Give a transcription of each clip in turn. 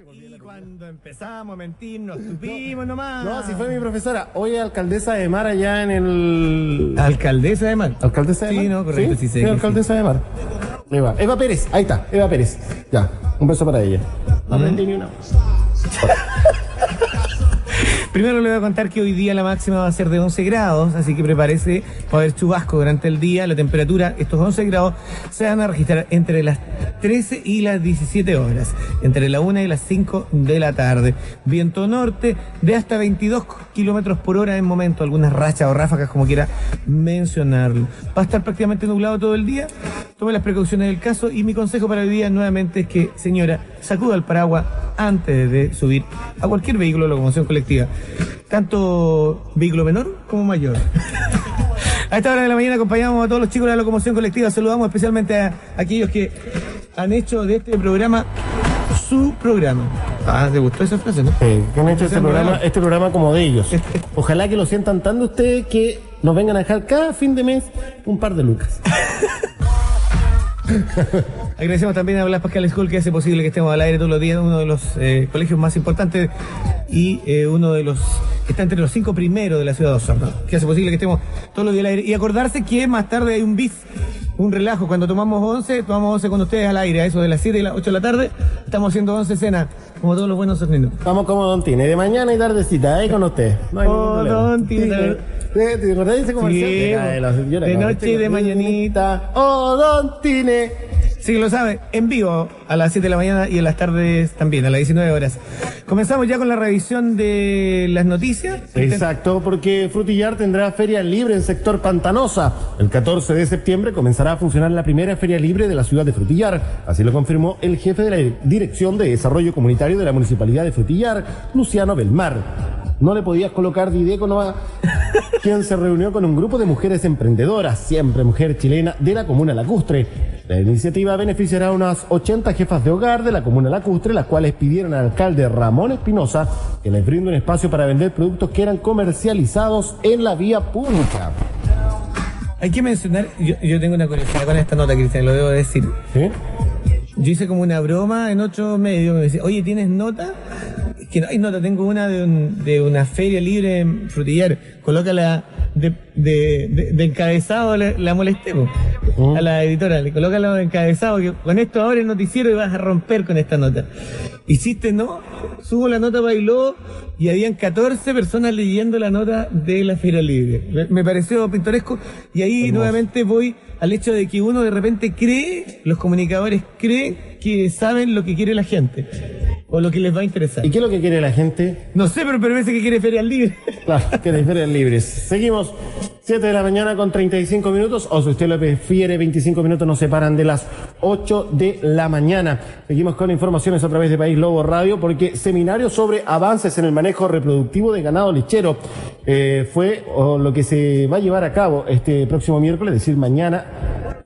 Y cuando empezamos a mentir, nos tupimos nomás. No, si fue mi profesora. Hoy alcaldesa de Mar allá en el. Alcaldesa de Mar. ¿Alcaldesa de Mar? Sí, no, correcto, sí, sé que alcaldesa de Mar. Eva. Eva Pérez, ahí está, Eva Pérez. Ya, un beso para ella. No aprendí ni una. Primero le voy a contar que hoy día la máxima va a ser de 11 grados, así que prepárese para haber chubasco durante el día. La temperatura, estos 11 grados, se van a registrar entre las 13 y las 17 horas, entre la 1 y las 5 de la tarde. Viento norte de hasta 22 kilómetros por hora en momento, algunas rachas o ráfagas, como quiera mencionarlo. Va a estar prácticamente nublado todo el día. Tome las precauciones del caso y mi consejo para hoy día nuevamente es que, señora, sacuda el paraguas antes de subir a cualquier vehículo de locomoción colectiva tanto vehículo menor como mayor. A esta hora de la mañana acompañamos a todos los chicos de la locomoción colectiva. Saludamos especialmente a aquellos que han hecho de este programa su programa. Ah, ¿te gustó esa frase, no? que han hecho este programa, este programa como de ellos. Este- Ojalá que lo sientan tanto ustedes que nos vengan a dejar cada fin de mes un par de lucas. Agradecemos también a Blas Pascal School que hace posible que estemos al aire todos los días, uno de los eh, colegios más importantes y eh, uno de los que está entre los cinco primeros de la ciudad de Osorno, que hace posible que estemos todos los días al aire. Y acordarse que más tarde hay un bis, un relajo. Cuando tomamos 11, tomamos 11 con ustedes al aire, a eso de las 7 y las 8 de la tarde, estamos haciendo 11 cenas, como todos los buenos sorninos. Vamos como Don Tine, de mañana y tardecita, ahí con usted. No hay Oh. Don Tine. ¿Te te acordás de ese comercial? Sí, De la- de la de noche y de mañanita. Oh, Don Tine. Sí, lo sabe, en vivo a las 7 de la mañana y en las tardes también, a las 19 horas. Comenzamos ya con la revisión de las noticias. Exacto, porque Frutillar tendrá feria libre en sector Pantanosa. El 14 de septiembre comenzará a funcionar la primera feria libre de la ciudad de Frutillar. Así lo confirmó el jefe de la Dirección de Desarrollo Comunitario de la Municipalidad de Frutillar, Luciano Belmar. No le podías colocar Dideco nomás, quien se reunió con un grupo de mujeres emprendedoras, siempre mujer chilena, de la comuna Lacustre. La iniciativa beneficiará a unas 80 jefas de hogar de la comuna Lacustre, las cuales pidieron al alcalde Ramón Espinosa que les brinde un espacio para vender productos que eran comercializados en la vía pública. Hay que mencionar, yo, yo tengo una curiosidad con esta nota, Cristian, lo debo decir. ¿Sí? Yo hice como una broma en otro medio, me decía, oye, ¿tienes nota? Que no hay nota, tengo una de, un- de una feria libre en Frutillar, colócala de, de, de- de encabezado, la, la molesté Mm. a la editora, le colócala de encabezado, que con esto ahora el noticiero y vas a romper con esta nota. Hiciste, ¿no? Subo la nota bailó y habían 14 personas leyendo la nota de la feria libre. Me, me pareció pintoresco y ahí nuevamente voy al hecho de que uno de repente cree, los comunicadores creen que saben lo que quiere la gente o lo que les va a interesar. ¿Y qué es lo que quiere la gente? No sé, pero parece que quiere feria libre. Claro, que las ferias libres. Seguimos. 7 de la mañana con 35 minutos, o si usted lo prefiere, 25 minutos nos separan de las 8 de la mañana. Seguimos con informaciones a través de País Lobo Radio, porque seminario sobre avances en el manejo reproductivo de ganado lechero eh, fue o, lo que se va a llevar a cabo este próximo miércoles, es decir, mañana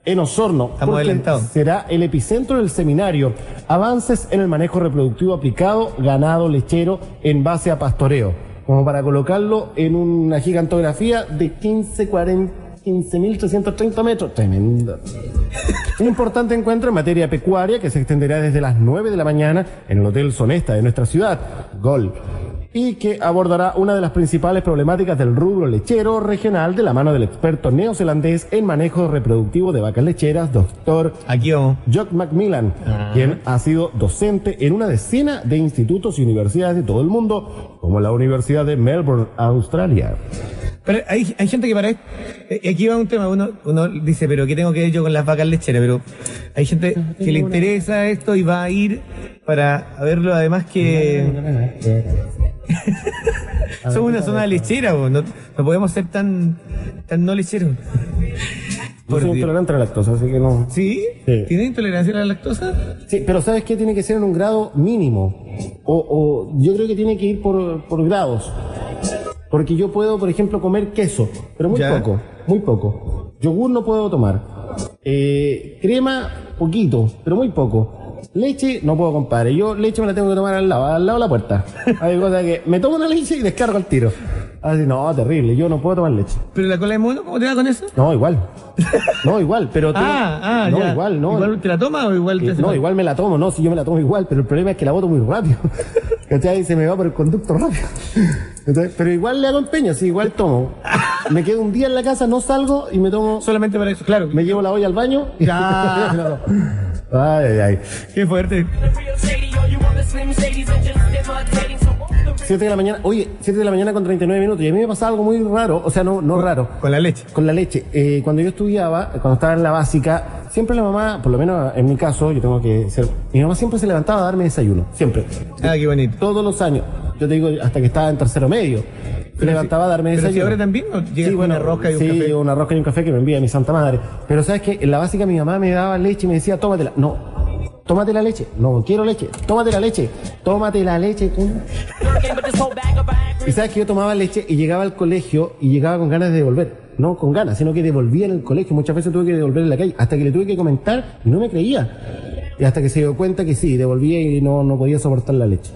en Osorno. Porque. Será el epicentro del seminario. Avances en el manejo reproductivo aplicado, ganado lechero en base a pastoreo. Como para colocarlo en una gigantografía de 15, 40, 15.330 metros. Tremendo. Un importante encuentro en materia pecuaria que se extenderá desde las 9 de la mañana en el Hotel Sonesta de nuestra ciudad, Gol, y que abordará una de las principales problemáticas del rubro lechero regional de la mano del experto neozelandés en manejo reproductivo de vacas lecheras, doctor Aquí vamos. Jock Macmillan, quien ha sido docente en una decena de institutos y universidades de todo el mundo, como la Universidad de Melbourne, Australia. Pero hay, hay gente que para eh, aquí va un tema, uno, uno dice, pero ¿qué tengo que ver yo con las vacas lecheras? Pero hay gente que le interesa esto y va a ir para verlo, además que somos una zona lechera, po, no, no podemos ser tan, tan no lecheros. Yo Por soy Dios. intolerante a la lactosa, así que no. ¿Sí? Sí. ¿Tiene intolerancia a la lactosa? Sí, pero ¿sabes qué? Tiene que ser en un grado mínimo. O, o yo creo que tiene que ir por, por grados. Porque yo puedo, por ejemplo, comer queso, pero muy Ya. poco, muy poco. Yogur no puedo tomar. Eh, crema, poquito, pero muy poco. Leche, no puedo, compadre. Yo leche me la tengo que tomar al lado, al lado de la puerta. Hay cosas que me tomo una leche y descargo al tiro. Así, no, terrible, yo no puedo tomar leche. ¿Pero la cola de mono? ¿Cómo te va con eso? No, igual. No, igual, pero... tengo- Ah, ah, no, ya. igual, no. ¿Igual te la tomas o igual te Eh, hace no, mal? igual me la tomo, no, si yo me la tomo igual, pero el problema es que la boto muy rápido. ¿Cachai? Se me va por el conducto rápido. ¿Cachai? Pero igual le hago empeño, sí, igual tomo. Me quedo un día en la casa, no salgo y me tomo, Solamente para eso, claro. me llevo la olla al baño y Ya. me la tomo. Ay, ay, ay. Qué fuerte. real shady, or you want the slim shadies and just imitating. So off the 7 de la mañana, oye, 7 de la mañana con 39 minutos. Y a mí me pasaba algo muy raro, o sea, no, no raro. Con la leche. Con la leche. Eh, cuando yo estudiaba, cuando estaba en la básica, siempre la mamá, por lo menos en mi caso, yo tengo que ser. Mi mamá siempre se levantaba a darme desayuno. Siempre. Ah, qué bonito. Todos los años. Yo te digo, hasta que estaba en tercero medio. Se levantaba a darme Pero si ahora también ¿no? llega con una rosca y un sí, café. una rosca y un café que me envía mi santa madre. Pero sabes que en la básica mi mamá me daba leche y me decía, tómatela. No. Tómate la leche. No quiero leche. Tómate la leche. Tómate la leche. Y sabes que yo tomaba leche y llegaba al colegio y llegaba con ganas de devolver. No con ganas, sino que devolvía en el colegio. Muchas veces tuve que devolver en la calle. Hasta que le tuve que comentar y no me creía. Y hasta que se dio cuenta que sí, devolvía y no, no podía soportar la leche.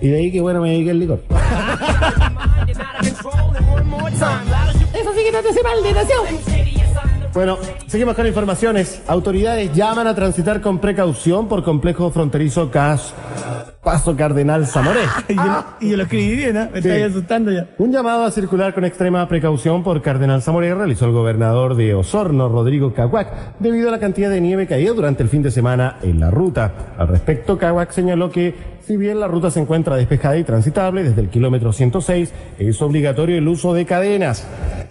Y de ahí que bueno me dediqué al licor. Eso sí que no te hace the Bueno, seguimos con informaciones. Autoridades llaman a transitar con precaución por complejo fronterizo CAS Paso Cardenal Zamoré. Y yo, y yo lo escribí bien, ¿eh? Me Sí. estáis asustando ya. Un llamado a circular con extrema precaución por Cardenal Zamoré realizó el gobernador de Osorno, Rodrigo Caguac, debido a la cantidad de nieve caída durante el fin de semana en la ruta. Al respecto, Caguac señaló que si bien la ruta se encuentra despejada y transitable desde el kilómetro 106, es obligatorio el uso de cadenas.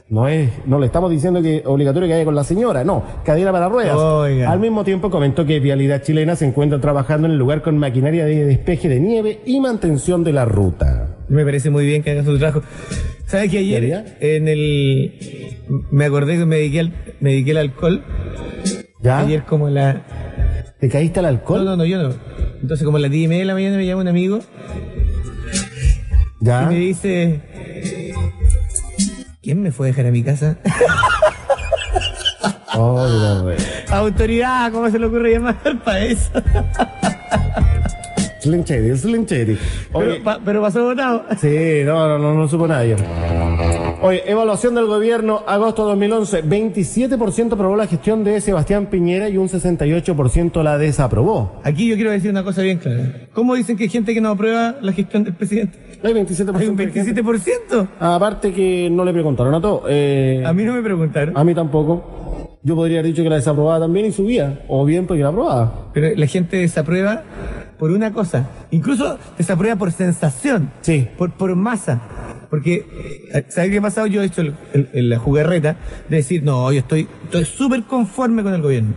No es, no le estamos diciendo que es obligatorio que haya con la señora, no, cadena para ruedas. Oiga. Al mismo tiempo comentó que Vialidad Chilena se encuentra trabajando en el lugar con maquinaria de despeje de nieve y mantención de la ruta. Me parece muy bien que hagan su trabajo. ¿Sabes que ayer en el... Me acordé que me dediqué al, me dediqué al alcohol. ¿Ya? Ayer como la... ¿Te caíste al alcohol? No, no, no, yo no. Entonces como a las 10 y media de la mañana me llama un amigo y ¿Ya? me dice... ¿Quién me fue a dejar a mi casa? Oh, no. Autoridad, ¿cómo se le ocurre llamar para eso? Slim Shady, Slim Shady. Pero, pa- pero pasó votado. sí, no, no, no, no supo nadie. Oye, evaluación del gobierno, agosto 2011. 27% aprobó la gestión de Sebastián Piñera y un 68% la desaprobó. Aquí yo quiero decir una cosa bien clara. ¿Cómo dicen que hay gente que no aprueba la gestión del presidente? Hay 27%. Hay un de gente. 27%. Aparte que no le preguntaron a todo. Eh, A mí no me preguntaron. a mí tampoco. Yo podría haber dicho que la desaprobaba también y subía. O bien porque la aprobaba. Pero la gente desaprueba por una cosa. Incluso desaprueba por sensación. Sí. Por, por masa. Porque, eh, ¿sabes qué ha pasado? Yo he hecho la jugarreta de decir, no, yo estoy estoy súper conforme con el gobierno.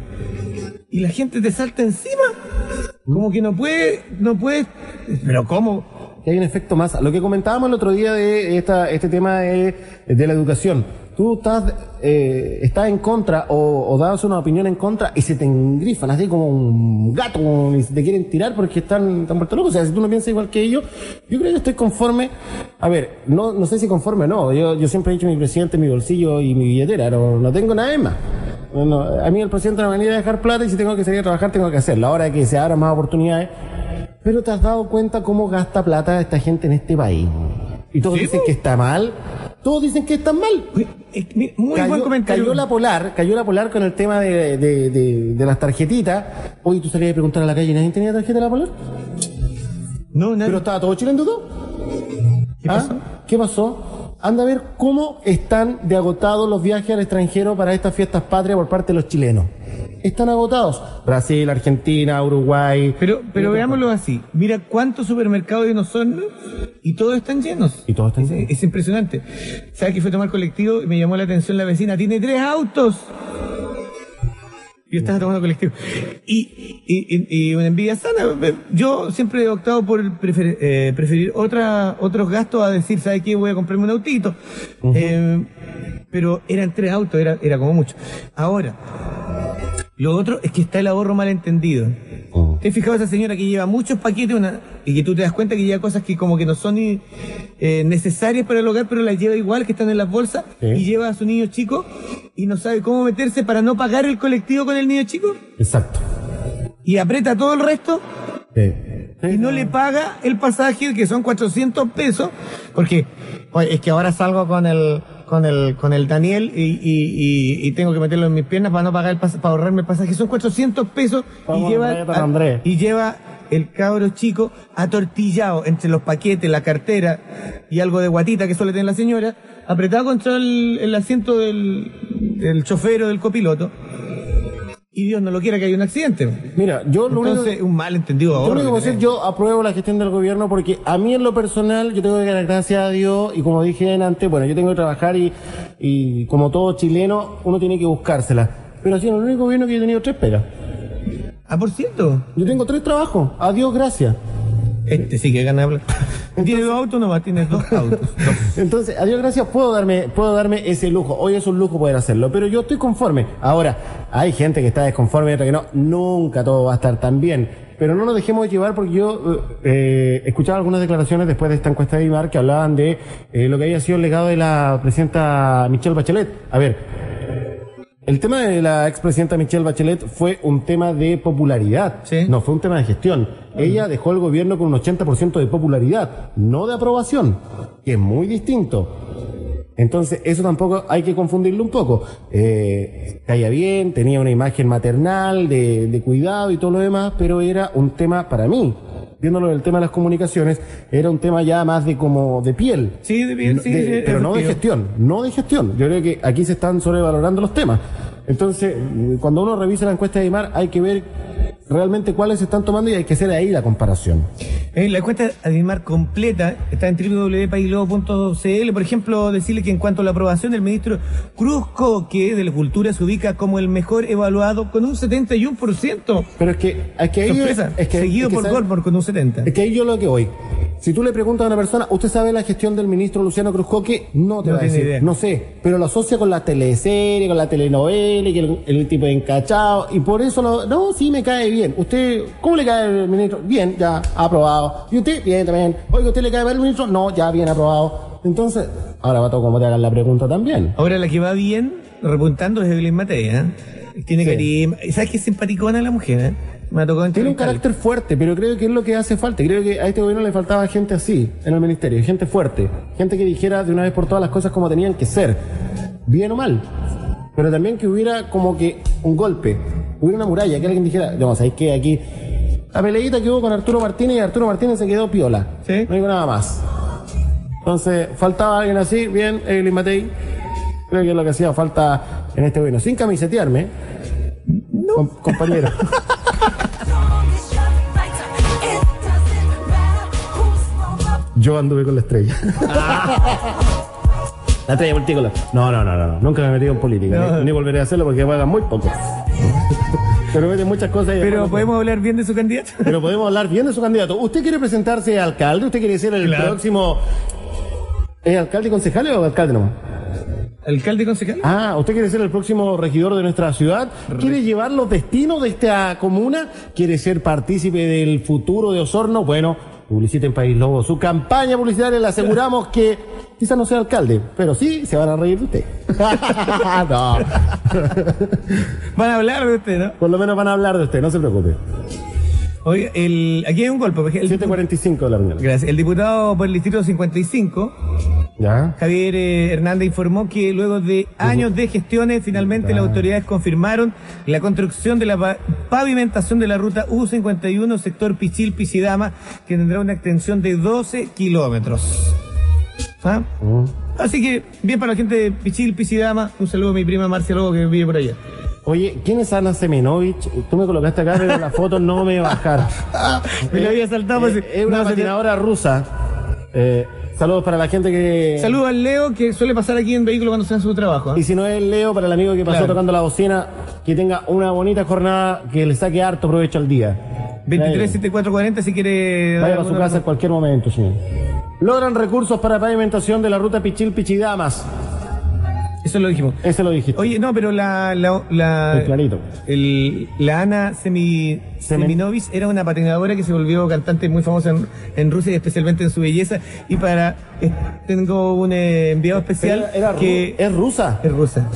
Y la gente te salta encima. Como que no puede, no puede. Pero ¿cómo? Que hay un efecto más. Lo que comentábamos el otro día de esta, este tema de, de la educación. Tú estás, eh, estás en contra o, o das una opinión en contra y se te engrifan así como un gato y se te quieren tirar porque están tan vueltos locos. O sea, si tú no piensas igual que ellos, yo creo que estoy conforme. A ver, no, no sé si conforme o no. Yo, yo siempre he dicho mi presidente, mi bolsillo y mi billetera. No, no tengo nada más. No, no, a mí el presidente me venía a dejar plata y si tengo que salir a trabajar tengo que hacerlo. Ahora que se abran más oportunidades. Pero te has dado cuenta cómo gasta plata esta gente en este país. Y todos Sí, dicen que está mal. Todos dicen que está mal. Eh, Muy cayó, buen comentario. cayó la polar, cayó la polar con el tema de, de, de, de las tarjetitas. Hoy tú salías a preguntar a la calle, ¿nadie tenía tarjeta de la polar? No, nadie- Pero estaba todo Chile en duda. ¿Qué ¿Ah? pasó? ¿Qué pasó? Anda a ver cómo están de agotados los viajes al extranjero para estas fiestas patrias por parte de los chilenos. Están agotados. Brasil, Argentina, Uruguay. Pero, pero veámoslo así. Mira cuántos supermercados en Osorno y todos están llenos. Y todos están Es- llenos. Es, impresionante. ¿Sabes que fue a tomar colectivo y me llamó la atención la vecina? Tiene tres autos. Yo estaba tomando colectivo. Y, y, una envidia sana. Yo siempre he optado por prefer- eh, preferir otra, otros gastos a decir, ¿sabes qué? Voy a comprarme un autito. Eh, pero eran tres autos, era, era como mucho. Ahora, lo otro es que está el ahorro mal ¿Te has fijado esa señora que lleva muchos paquetes una, y que tú te das cuenta que lleva cosas que como que no son ni, eh, necesarias para el hogar, pero las lleva igual, que están en las bolsas, Sí. y lleva a su niño chico y no sabe cómo meterse para no pagar el colectivo con el niño chico? Exacto. Y aprieta todo el resto. Sí. y no le paga el pasaje, que son 400 pesos, porque oye, es que ahora salgo con el con el con el Daniel y, y, y, y tengo que meterlo en mis piernas para no pagar el pas- para ahorrarme el pasaje, son 400 pesos y lleva, y lleva el cabro chico atortillado entre los paquetes, la cartera y algo de guatita que suele tener la señora, apretado contra el, el asiento del, del chofer o del copiloto. Y Dios no lo quiera que haya un accidente. Mira, yo lo único Entonces, un malentendido Yo lo único que decir, yo apruebo la gestión del gobierno porque a mí en lo personal, yo tengo que dar gracias a Dios y como dije antes, bueno, yo tengo que trabajar y, y como todo chileno, uno tiene que buscársela. Pero así, en el único gobierno que yo he tenido tres pegas. Ah, por cierto, Yo tengo tres trabajos. Adiós, gracias. Este sí que gana plata. Tiene dos autos nomás, tiene dos autos. Dos. Entonces, adiós, gracias, puedo darme, puedo darme ese lujo. Hoy es un lujo poder hacerlo, pero yo estoy conforme. Ahora, hay gente que está desconforme y otra que no. Nunca todo va a estar tan bien. Pero no nos dejemos llevar porque yo eh, eh, escuchaba algunas declaraciones después de esta encuesta de IMAR que hablaban de eh, lo que había sido el legado de la presidenta Michelle Bachelet. A ver, el tema de la expresidenta Michelle Bachelet fue un tema de popularidad, Sí. no fue un tema de gestión. Ella dejó el gobierno con un 80% de popularidad, no de aprobación, que es muy distinto. Entonces, eso tampoco hay que confundirlo un poco. Eh, caía bien, tenía una imagen maternal, de, de cuidado y todo lo demás, pero era un tema para mí, viéndolo del tema de las comunicaciones, era un tema ya más de como de piel. Sí, de No- sí, de- sí, pero no de gestión, no de gestión. Yo creo que aquí se están sobrevalorando los temas. Entonces, mm, cuando uno revisa la encuesta de IMAR, hay que ver realmente cuáles se están tomando y hay que hacer ahí la comparación. Eh, la encuesta Adimar completa está en www.paileo.cl. Por ejemplo, decirle que en cuanto a la aprobación del ministro Cruz Coque de la Cultura se ubica como el mejor evaluado con un 71%. Pero es que, es que ahí, Sorpresa, es que, seguido es que por Goldberg con un 70%. Es que ahí yo lo que voy. Si tú le preguntas a una persona, ¿usted sabe la gestión del ministro Luciano Cruzcoque? No te No va a decir, idea. no sé, pero lo asocia con la teleserie, con la telenovela, que el, el tipo encachado, y por eso lo, no, sí me cae bien. ¿Usted, cómo le cae el ministro? Bien, ya, aprobado. ¿Y usted? Bien, también. Oiga, ¿usted le cae mal el ministro? No, ya, bien, aprobado. Entonces, ahora va todo como te hagan la pregunta también. Ahora la que va bien, repuntando, es Evelyn Matei, ¿eh? Tiene Sí. carisma. ¿Sabes qué simpaticona la mujer, eh? Me ha tocado Tiene un carácter fuerte, pero creo que es lo que hace falta. Creo que a este gobierno le faltaba gente así en el ministerio, gente fuerte, gente que dijera de una vez por todas las cosas como tenían que ser, bien o mal. Pero también que hubiera como que un golpe, hubiera una muralla, que alguien dijera, no, ¿sabéis qué? Aquí, la peleita que hubo con Arturo Martínez y Arturo Martínez se quedó piola. Sí. No digo nada más. Entonces, faltaba alguien así, bien, Evelyn Matei. Creo que es lo que hacía falta en este gobierno. Sin camisetearme, com- compañero. Yo anduve con la estrella. La estrella multicolor. No, no, no, no. Nunca me he metido en política. No. Ni, ni volveré a hacerlo porque pagan muy poco. Pero meten muchas cosas. y Pero podemos hablar bien de su candidato. Pero podemos hablar bien de su candidato. ¿Usted quiere presentarse a alcalde? ¿Usted quiere ser el Claro. próximo. ¿Es alcalde y concejal o alcalde nomás? ¿Alcalde y concejal? Ah, ¿usted quiere ser el próximo regidor de nuestra ciudad? ¿Quiere llevar los destinos de esta comuna? ¿Quiere ser partícipe del futuro de Osorno? Bueno, publicite en País Lobo. Su campaña publicitaria le aseguramos que quizás no sea alcalde, pero sí se van a reír de usted. no, Van a hablar de usted, ¿no? por lo menos van a hablar de usted, no se preocupe. Oiga, el, aquí hay un golpe. El, 7.45 de la mañana. Gracias. El diputado por el distrito 55, ¿Ya? Javier eh, Hernández, informó que luego de años de gestiones, finalmente las autoridades confirmaron la construcción de la pa- pavimentación de la ruta U51, sector Pichil-Pichidama, que tendrá una extensión de 12 kilómetros. ¿Ah? Mm. Así que, bien para la gente de Pichil, Pichidama. Un saludo a mi prima Marcia Lobo que vive por allá. Oye, ¿quién es Ana Semenovich? Tú me colocaste acá, pero la foto no me bajar. Me lo había saltado. Eh, es una no, patinadora rusa. Eh, saludos para la gente que... Saludo al Leo que suele pasar aquí en vehículo cuando se hace su trabajo. ¿ah? Y si no es Leo, para el amigo que pasó Claro. tocando la bocina, que tenga una bonita jornada, que le saque harto provecho al día. 237440 si quiere. Vaya a su casa en cualquier momento, señor. Logran recursos para pavimentación de la ruta Pichil-Pichidamas. Eso lo dijimos. Ese lo dijiste. Oye, no, pero la. la, la El clarito. el- la Ana Semi, Semen- Seminovic era una patinadora que se volvió cantante muy famosa en, en Rusia y especialmente en su belleza. Y para. eh, tengo un eh, enviado especial Era- era ru- que. es rusa. Es rusa.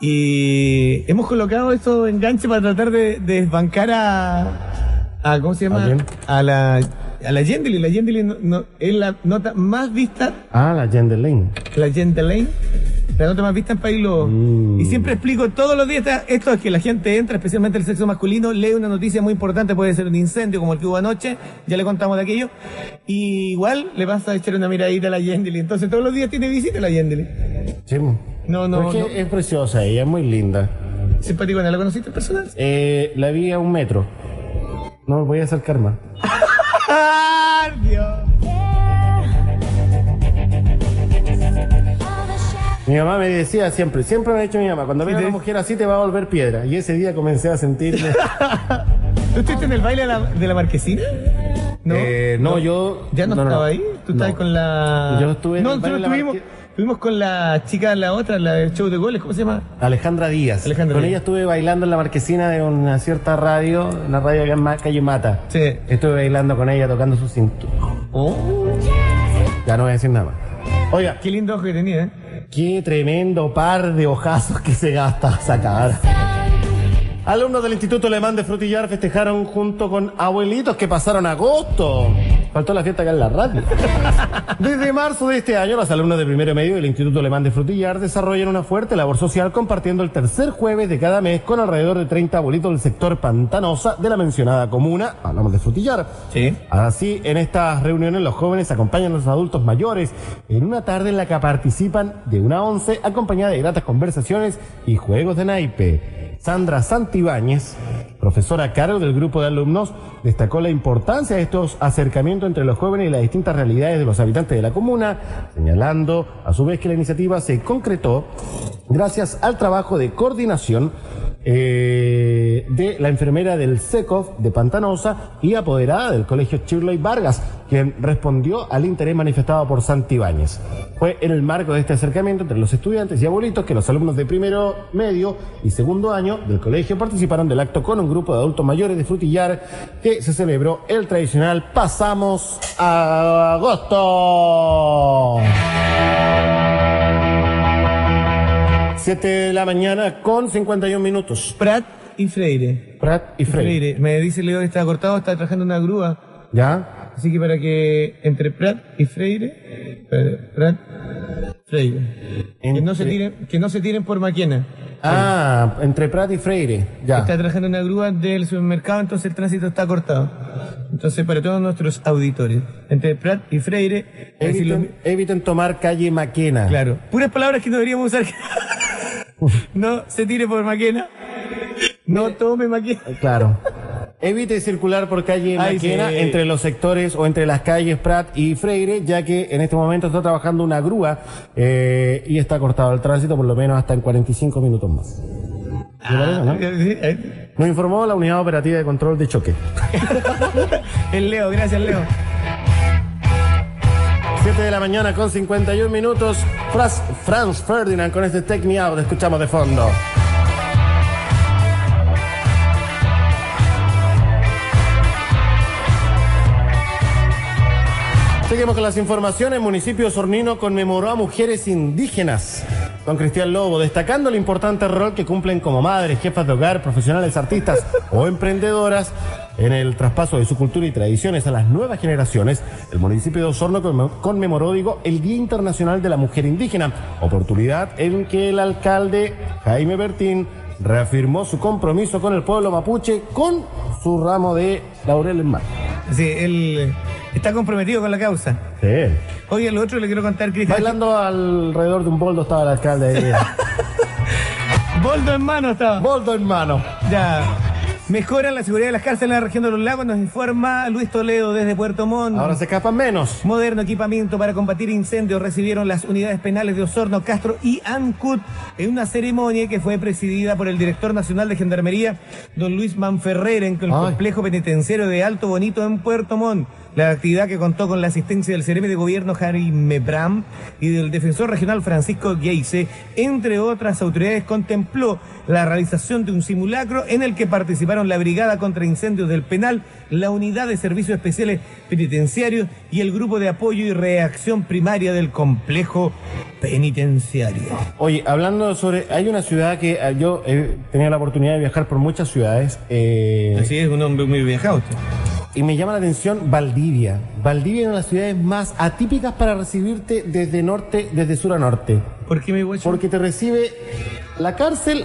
Y hemos colocado estos enganches para tratar de, de desbancar a, a ¿cómo se llama? A la a la Yendeli, la Yendeli no, no- es la nota más vista, Ah, la Gendelin. la Yendeli, la nota más vista en País Lobo. Mm. Y siempre explico todos los días esto es que la gente entra, especialmente el sexo masculino, lee una noticia muy importante, puede ser un incendio como el que hubo anoche, ya le contamos de aquello, y igual le vas a echar una miradita a la Yendeli, entonces todos los días tiene visita la Yendeli. Sí. No, no, Porque no. es preciosa ella, es muy linda. Simpático, ¿no la conociste en persona? Eh, la vi a un metro. No me voy a acercar más. ¡Ah, Dios! Mi mamá me decía siempre, siempre me ha dicho mi mamá, cuando veas te- a una mujer así te va a volver piedra. Y ese día comencé a sentirme... ¿Tú estuviste en el baile de la, de la marquesina? Eh, no, yo- ¿Ya no, no, no, estaba no. ahí? ¿Tú estabas No. con la...? Yo estuve en No, el baile de la estuvimos, Marque- estuvimos con la chica, la otra, la del show de goles, ¿cómo se llama? Alejandra Díaz. Alejandra Con Díaz. ella estuve bailando en la marquesina de una cierta radio, la radio que en calle Mata. Sí. Estuve bailando con ella tocando su cintura. Ya no voy a decir nada más. Oiga, Qué lindo ojo que tenía, ¿eh? qué tremendo par de ojazos que se gasta esa cara. Alumnos del Instituto Alemán de Frutillar festejaron junto con abuelitos que pasaron agosto. Faltó la fiesta acá en la radio. Desde marzo de este año, los alumnos de primero medio del Instituto Alemán de Frutillar desarrollan una fuerte labor social compartiendo el tercer jueves de cada mes con alrededor de 30 abuelitos del sector Pantanosa de la mencionada comuna. Hablamos de Frutillar. Sí. Así, en estas reuniones los jóvenes acompañan a los adultos mayores en una tarde en la que participan de una once acompañada de gratas conversaciones y juegos de naipe. Sandra Santibáñez, profesora a cargo del grupo de alumnos, destacó la importancia de estos acercamientos entre los jóvenes y las distintas realidades de los habitantes de la comuna, señalando a su vez que la iniciativa se concretó gracias al trabajo de coordinación eh, de la enfermera del SECOF de Pantanosa y apoderada del colegio Shirley Vargas, quien respondió al interés manifestado por Santibáñez. Fue en el marco de este acercamiento entre los estudiantes y abuelitos que los alumnos de primero medio y segundo año del colegio participaron del acto con un grupo de adultos mayores de Frutillar que se celebró el tradicional Pasamos a agosto. 7 de la mañana con 51 minutos. Prat y Freire. Prat y Frey. Me dice Leo que está cortado, está trabajando una grúa. ¿Ya? Así que para que entre Prat y Freire, Prat, Freire, que no se tiren, que no se tiren por Maquena. Ah, entre Prat y Freire. Ya. Está trabajando una grúa del supermercado, entonces el tránsito está cortado. Entonces, para todos nuestros auditores, entre Prat y Freire, lo Eviten, eviten tomar calle Maquena. claro, puras palabras que no deberíamos usar. no se tire por Maquena. No tome Maquena. Claro. Evite circular por calle Ay, Maquena sí. entre los sectores o entre las calles Prat y Freire, ya que en este momento está trabajando una grúa eh, y está cortado el tránsito por lo menos hasta en 45 minutos más. ¿Le parece, no? Eh, Nos informó la Unidad Operativa de Control de Choque. El Leo, gracias Leo. 7 de la mañana con 51 minutos. Franz, Franz Ferdinand con este Take Me Out. Escuchamos de fondo. Seguimos con las informaciones. Municipio de Sornino conmemoró a mujeres indígenas. Don Cristian Lobo, destacando el importante rol que cumplen como madres, jefas de hogar, profesionales, artistas o emprendedoras en el traspaso de su cultura y tradiciones a las nuevas generaciones, el municipio de Osorno conme- conmemoró, digo, el Día Internacional de la Mujer Indígena, oportunidad en que el alcalde Jaime Bertín reafirmó su compromiso con el pueblo mapuche con su ramo de laurel en mano. Sí, él está comprometido con la causa. Sí. Oye, lo otro le quiero contar, Cristian. Bailando alrededor de un boldo estaba el alcalde ahí. Boldo en mano estaba. boldo en mano. Ya. Mejoran la seguridad de las cárceles en la región de los lagos, nos informa Luis Toledo desde Puerto Montt. Ahora se escapan menos. Moderno equipamiento para combatir incendios recibieron las unidades penales de Osorno, Castro y Ancut en una ceremonia que fue presidida por el director nacional de Gendarmería, don Luis Manferrer, en el complejo penitenciario de Alto Bonito en Puerto Montt. La actividad que contó con la asistencia del CRM de Gobierno Harry Mebram y del defensor regional Francisco Geise, entre otras autoridades, contempló la realización de un simulacro en el que participaron la Brigada contra Incendios del Penal, la Unidad de Servicios Especiales Penitenciarios y el Grupo de Apoyo y Reacción Primaria del Complejo Penitenciario. Oye, hablando sobre, hay una ciudad que eh, yo he tenido la oportunidad de viajar por muchas ciudades. eh, Así es, un hombre muy viajado. usted. Y me llama la atención Valdivia. Valdivia es una de las ciudades más atípicas para recibirte desde norte, desde sur a norte. ¿Por qué me guacho? Porque te recibe la cárcel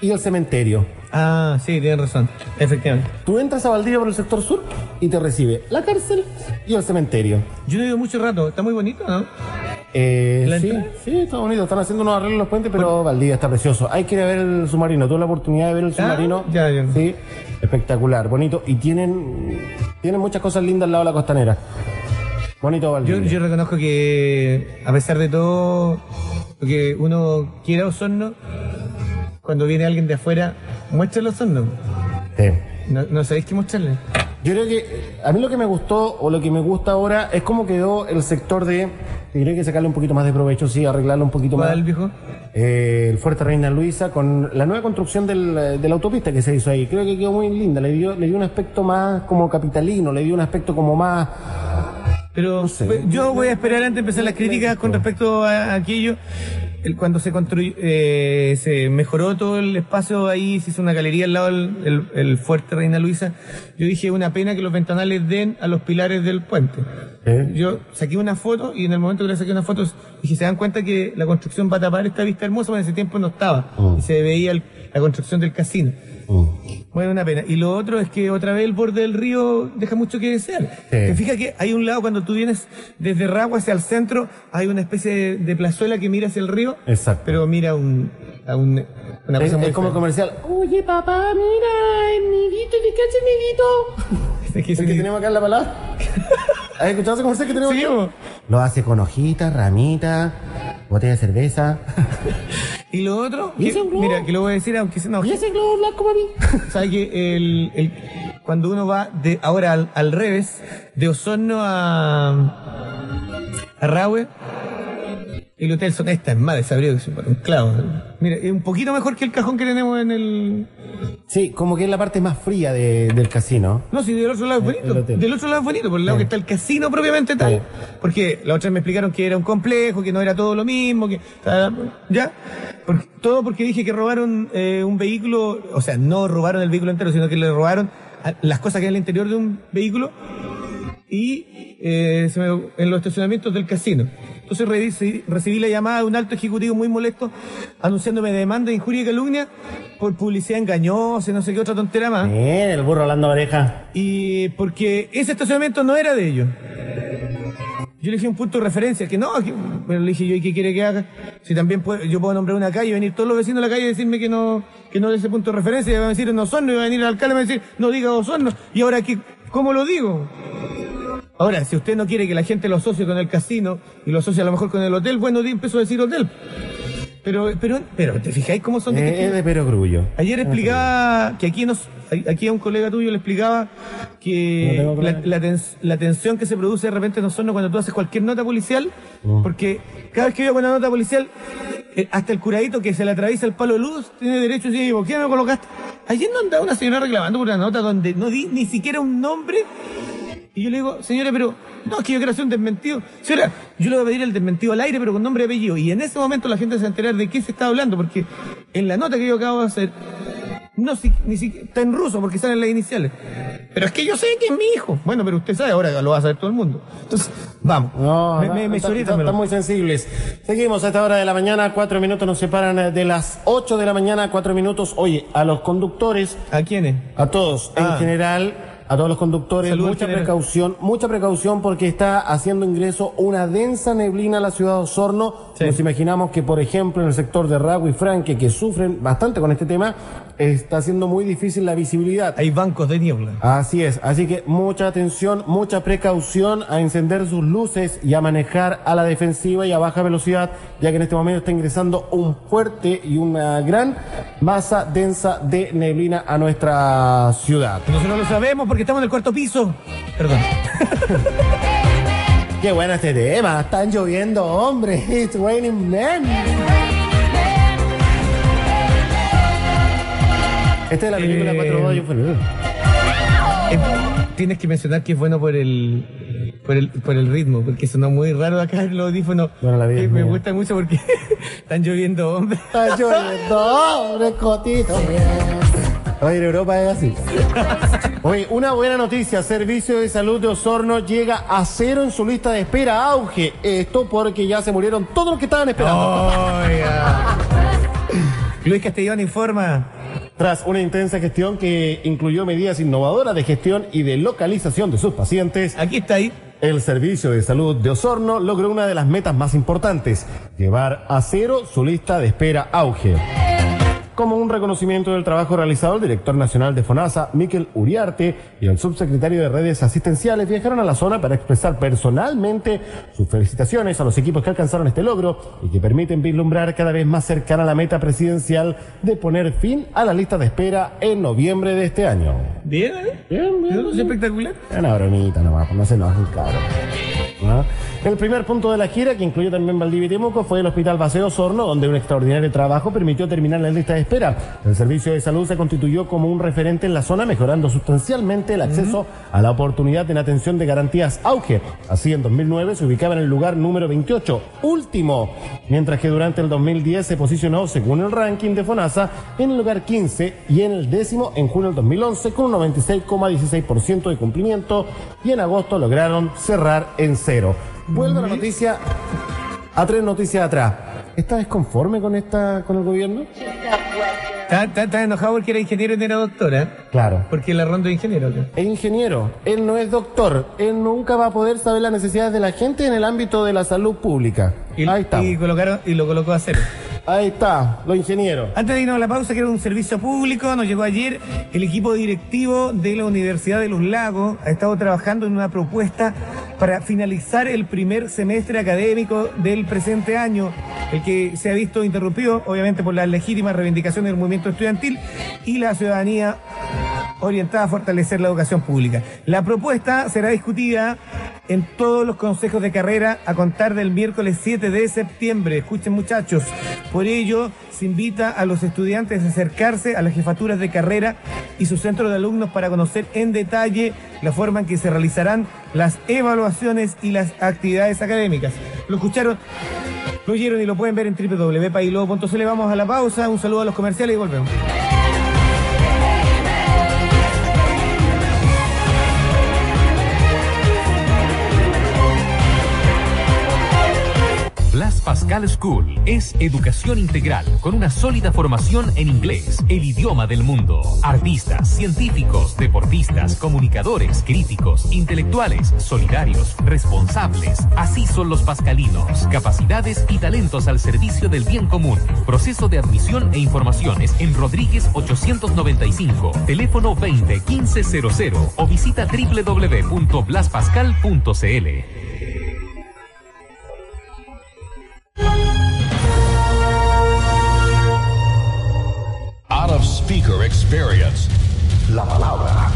y el cementerio. Ah, sí, tienes razón. Efectivamente. Tú entras a Valdivia por el sector sur y te recibe la cárcel y el cementerio. Yo no he ido mucho rato. Está muy bonito, ¿no? Eh, ¿La sí, entrada? sí, está bonito. Están haciendo unos arreglos en los puentes, pero Valdivia está precioso. Hay que ir a ver el submarino. Tuve la oportunidad de ver el submarino. Ah, ya, ya. Sí, espectacular, bonito. Y tienen, tienen muchas cosas lindas al lado de la costanera. Bonito Valdivia. yo reconozco que, a pesar de todo, lo que uno quiere a Osorno, cuando viene alguien de afuera, muéstrale Osorno. Sí. No, no sabéis qué mostrarle. Yo creo que a mí lo que me gustó o lo que me gusta ahora es cómo quedó el sector de. Yo creo que sacarle un poquito más de provecho, sí, arreglarlo un poquito más. ¿Cuál, viejo? Eh, el Fuerte Reina Luisa con la nueva construcción del, de la autopista que se hizo ahí. Creo que quedó muy linda. Le dio, le dio un aspecto más como capitalino, le dio un aspecto como más. Pero sé. pues, yo voy a esperar antes de empezar las críticas con respecto a aquello. El- cuando se construyó, eh, se mejoró todo el espacio ahí, se hizo una galería al lado del el- el fuerte Reina Luisa. Yo dije, una pena que los ventanales den a los pilares del puente. ¿eh? Yo saqué una foto y en el momento que le saqué una foto dije, se dan cuenta que la construcción va a tapar esta vista hermosa, pero en ese tiempo no estaba. Mm. Y se veía el- la construcción del casino. Mm. Bueno, una pena. Y lo otro es que otra vez el borde del río deja mucho que desear. Te fijas que hay un lado cuando tú vienes desde Ragua hacia el centro, hay una especie de, de plazuela que mira hacia el río. Exacto. Pero mira un, a un- una Es, cosa muy es como fea. comercial. Oye, papá, mira, el nidito, ¿te cachas el nidito? Es que ¿El ese que ni- tenemos acá en la palabra? ¿Has escuchado ese comercial que tenemos Sí, bo. Lo hace con hojitas, ramitas, botella de cerveza. Y lo otro, ¿Y ese globo? mira, que lo voy a decir aunque se enoje. ¿Y ese globo blanco, papi? ¿Sabes que el, el- cuando uno va de ahora al, al revés, de Osorno a, a Rahue, el hotel son estas más desabrido que un clavo. Mira, es un poquito mejor que el cajón que tenemos en el. Sí, como que es la parte más fría de- del casino. No, si del otro lado es El- el bonito. Del otro lado es bonito, por el lado Sí. que está el casino propiamente tal. Sí. Porque la otra vez me explicaron que era un complejo, que no era todo lo mismo, que. ¿Ya? Porque- todo porque dije que robaron eh, un vehículo, o sea, no robaron el vehículo entero, sino que le robaron las cosas que hay en el interior de un vehículo y eh, en los estacionamientos del casino. Entonces recibí, recibí la llamada de un alto ejecutivo muy molesto anunciándome demanda de injuria y calumnia por publicidad engañosa y no sé qué otra tontera más. Bien, el burro hablando oreja. Y porque ese estacionamiento no era de ellos. Yo le dije un punto de referencia, que no, que- pero le dije yo, ¿y qué quiere que haga? Si también puedo- yo puedo nombrar una calle, venir todos los vecinos de la calle y decirme que no, que no de ese punto de referencia, y van a decir en Osorno, y va a venir el alcalde y va a decir, no diga Osorno, y ahora aquí, ¿cómo lo digo? Ahora, si usted no quiere que la gente lo asocie con el casino y lo asocie a lo mejor con el hotel, bueno, di- empezó a decir hotel. Pero, pero, pero, ¿te fijáis cómo son Eh, es de perogrullo. Ayer explicaba que aquí nos, aquí a un colega tuyo le explicaba que la, la tens- la tensión que se produce de repente en Osorno cuando tú haces cualquier nota policial, Mm. porque cada vez que hago una nota policial, eh, hasta el curadito que se le atraviesa el palo de luz tiene derecho a decir, ¿por qué me colocaste? Ayer no andaba una señora reclamando por una nota donde no di ni siquiera un nombre. Y yo le digo, señora, pero no, es que yo quiero hacer un desmentido. Señora, yo le voy a pedir el desmentido al aire, pero con nombre y apellido. Y en ese momento la gente se va a enterar de qué se está hablando, porque en la nota que yo acabo de hacer, no si- ni siquiera está en ruso porque salen las iniciales. Pero es que yo sé que es mi hijo. Bueno, pero usted sabe, ahora lo va a saber todo el mundo. Entonces, vamos. No, me, no, me, me está- está- están muy sensibles. Seguimos a esta hora de la mañana, cuatro minutos nos separan eh, de las ocho de la mañana, cuatro minutos. Oye, a los conductores, ¿A quiénes? a todos Ah. en general, a todos los conductores, Salud mucha general. precaución, mucha precaución porque está haciendo ingreso una densa neblina a la ciudad de Osorno. Sí. Nos imaginamos que, por ejemplo, en el sector de Rago y Franque, que sufren bastante con este tema, está siendo muy difícil la visibilidad. Hay bancos de niebla. Así es, así que mucha atención, mucha precaución a encender sus luces y a manejar a la defensiva y a baja velocidad, ya que en este momento está ingresando un fuerte y una gran masa densa de neblina a nuestra ciudad. Nosotros lo sabemos porque estamos en el cuarto piso. Perdón. Qué bueno este tema. Están lloviendo hombres. It's raining men. Esta es la película Eh, 4 Yo Eh, tienes que mencionar que es bueno por el, por el, por el ritmo, porque sonó muy raro acá en los audífonos. Bueno, la vida Eh, me mía. gusta mucho porque están lloviendo hombres. Está lloviendo hombres, cotito. Oye, en Europa es así. Oye, una buena noticia. Servicio de Salud de Osorno llega a cero en su lista de espera. Auge. Esto porque ya se murieron todos los que estaban esperando. Oiga. Luis Castellón informa. Tras una intensa gestión que incluyó medidas innovadoras de gestión y de localización de sus pacientes, Aquí está ahí. el Servicio de Salud de Osorno logró una de las metas más importantes, llevar a cero su lista de espera auge. Como un reconocimiento del trabajo realizado, el director nacional de FONASA, Miquel Uriarte, y el subsecretario de redes asistenciales viajaron a la zona para expresar personalmente sus felicitaciones a los equipos que alcanzaron este logro y que permiten vislumbrar cada vez más cercana la meta presidencial de poner fin a la lista de espera en noviembre de este año. Bien, ¿eh? Bien, bien. Es espectacular. una bromita nomás, no se enojen, cabrón. ¿No? El primer punto de la gira, que incluyó también Valdivia y Temuco, fue el Hospital Baseo Sorno, donde un extraordinario trabajo permitió terminar la lista de espera. El servicio de salud se constituyó como un referente en la zona, mejorando sustancialmente el acceso a la oportunidad en atención de garantías auge. Así, en 2009 se ubicaba en el lugar número 28, último, mientras que durante el 2010 se posicionó, según el ranking de FONASA, en el lugar 15 y en el décimo en junio del 2011 con un 96,16% de cumplimiento y en agosto lograron cerrar en cero. Vuelvo a la noticia, a tres noticias atrás. ¿Estás desconforme con esta, con el gobierno? Está, está- está enojado porque era ingeniero y no era doctora. Claro. Porque la ronda de ingeniero. Es ingeniero, él no es doctor, él nunca va a poder saber las necesidades de la gente en el ámbito de la salud pública. Y, Ahí está. y colocaron, y lo colocó a cero. Ahí está, los ingenieros. Antes de irnos a la pausa, quiero un servicio público. Nos llegó ayer el equipo directivo de la Universidad de Los Lagos. Ha estado trabajando en una propuesta para finalizar el primer semestre académico del presente año, el que se ha visto interrumpido, obviamente, por las legítimas reivindicaciones del movimiento estudiantil y la ciudadanía orientada a fortalecer la educación pública. La propuesta será discutida en todos los consejos de carrera a contar del miércoles 7 de septiembre. Escuchen muchachos, por ello se invita a los estudiantes a acercarse a las jefaturas de carrera y sus centros de alumnos para conocer en detalle la forma en que se realizarán las evaluaciones y las actividades académicas. ¿Lo escucharon? Lo oyeron y lo pueden ver en www.pailobo.cl. Vamos a la pausa, un saludo a los comerciales y volvemos. Pascal School es educación integral con una sólida formación en inglés, el idioma del mundo. Artistas, científicos, deportistas, comunicadores, críticos, intelectuales, solidarios, responsables. Así son los pascalinos. Capacidades y talentos al servicio del bien común. Proceso de admisión e informaciones en Rodríguez 895, teléfono 20 1500 o visita www.blaspascal.cl. experience. La palabra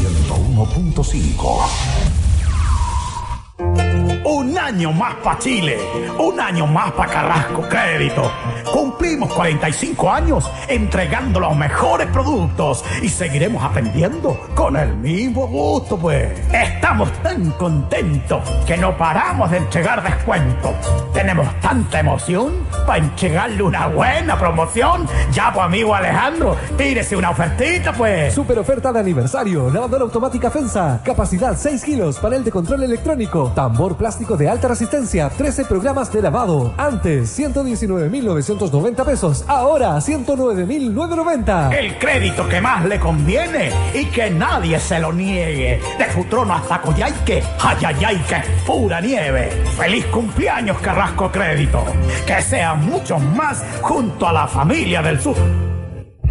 101.5. Un año más para Chile, un año más para Carrasco Crédito. Cumplimos 45 años entregando los mejores productos y seguiremos aprendiendo con el mismo gusto, pues. Estamos tan contentos que no paramos de entregar descuentos. Tenemos tanta emoción para entregarle una buena promoción. Ya, pues, amigo Alejandro, tírese una ofertita, pues. Super oferta de aniversario. Lavadora automática FENSA. Capacidad 6 kilos. Panel de control electrónico. Tambor plástico de alta resistencia. 13 programas de lavado. Antes 119.990 pesos. Ahora 109.990. El crédito que más le conviene y que nadie se lo niegue. De Futrono hasta Coyhaique, ay, ay, ay, que es pura nieve. Feliz cumpleaños, Carrasco Crédito. Que sean muchos más junto a la familia del sur.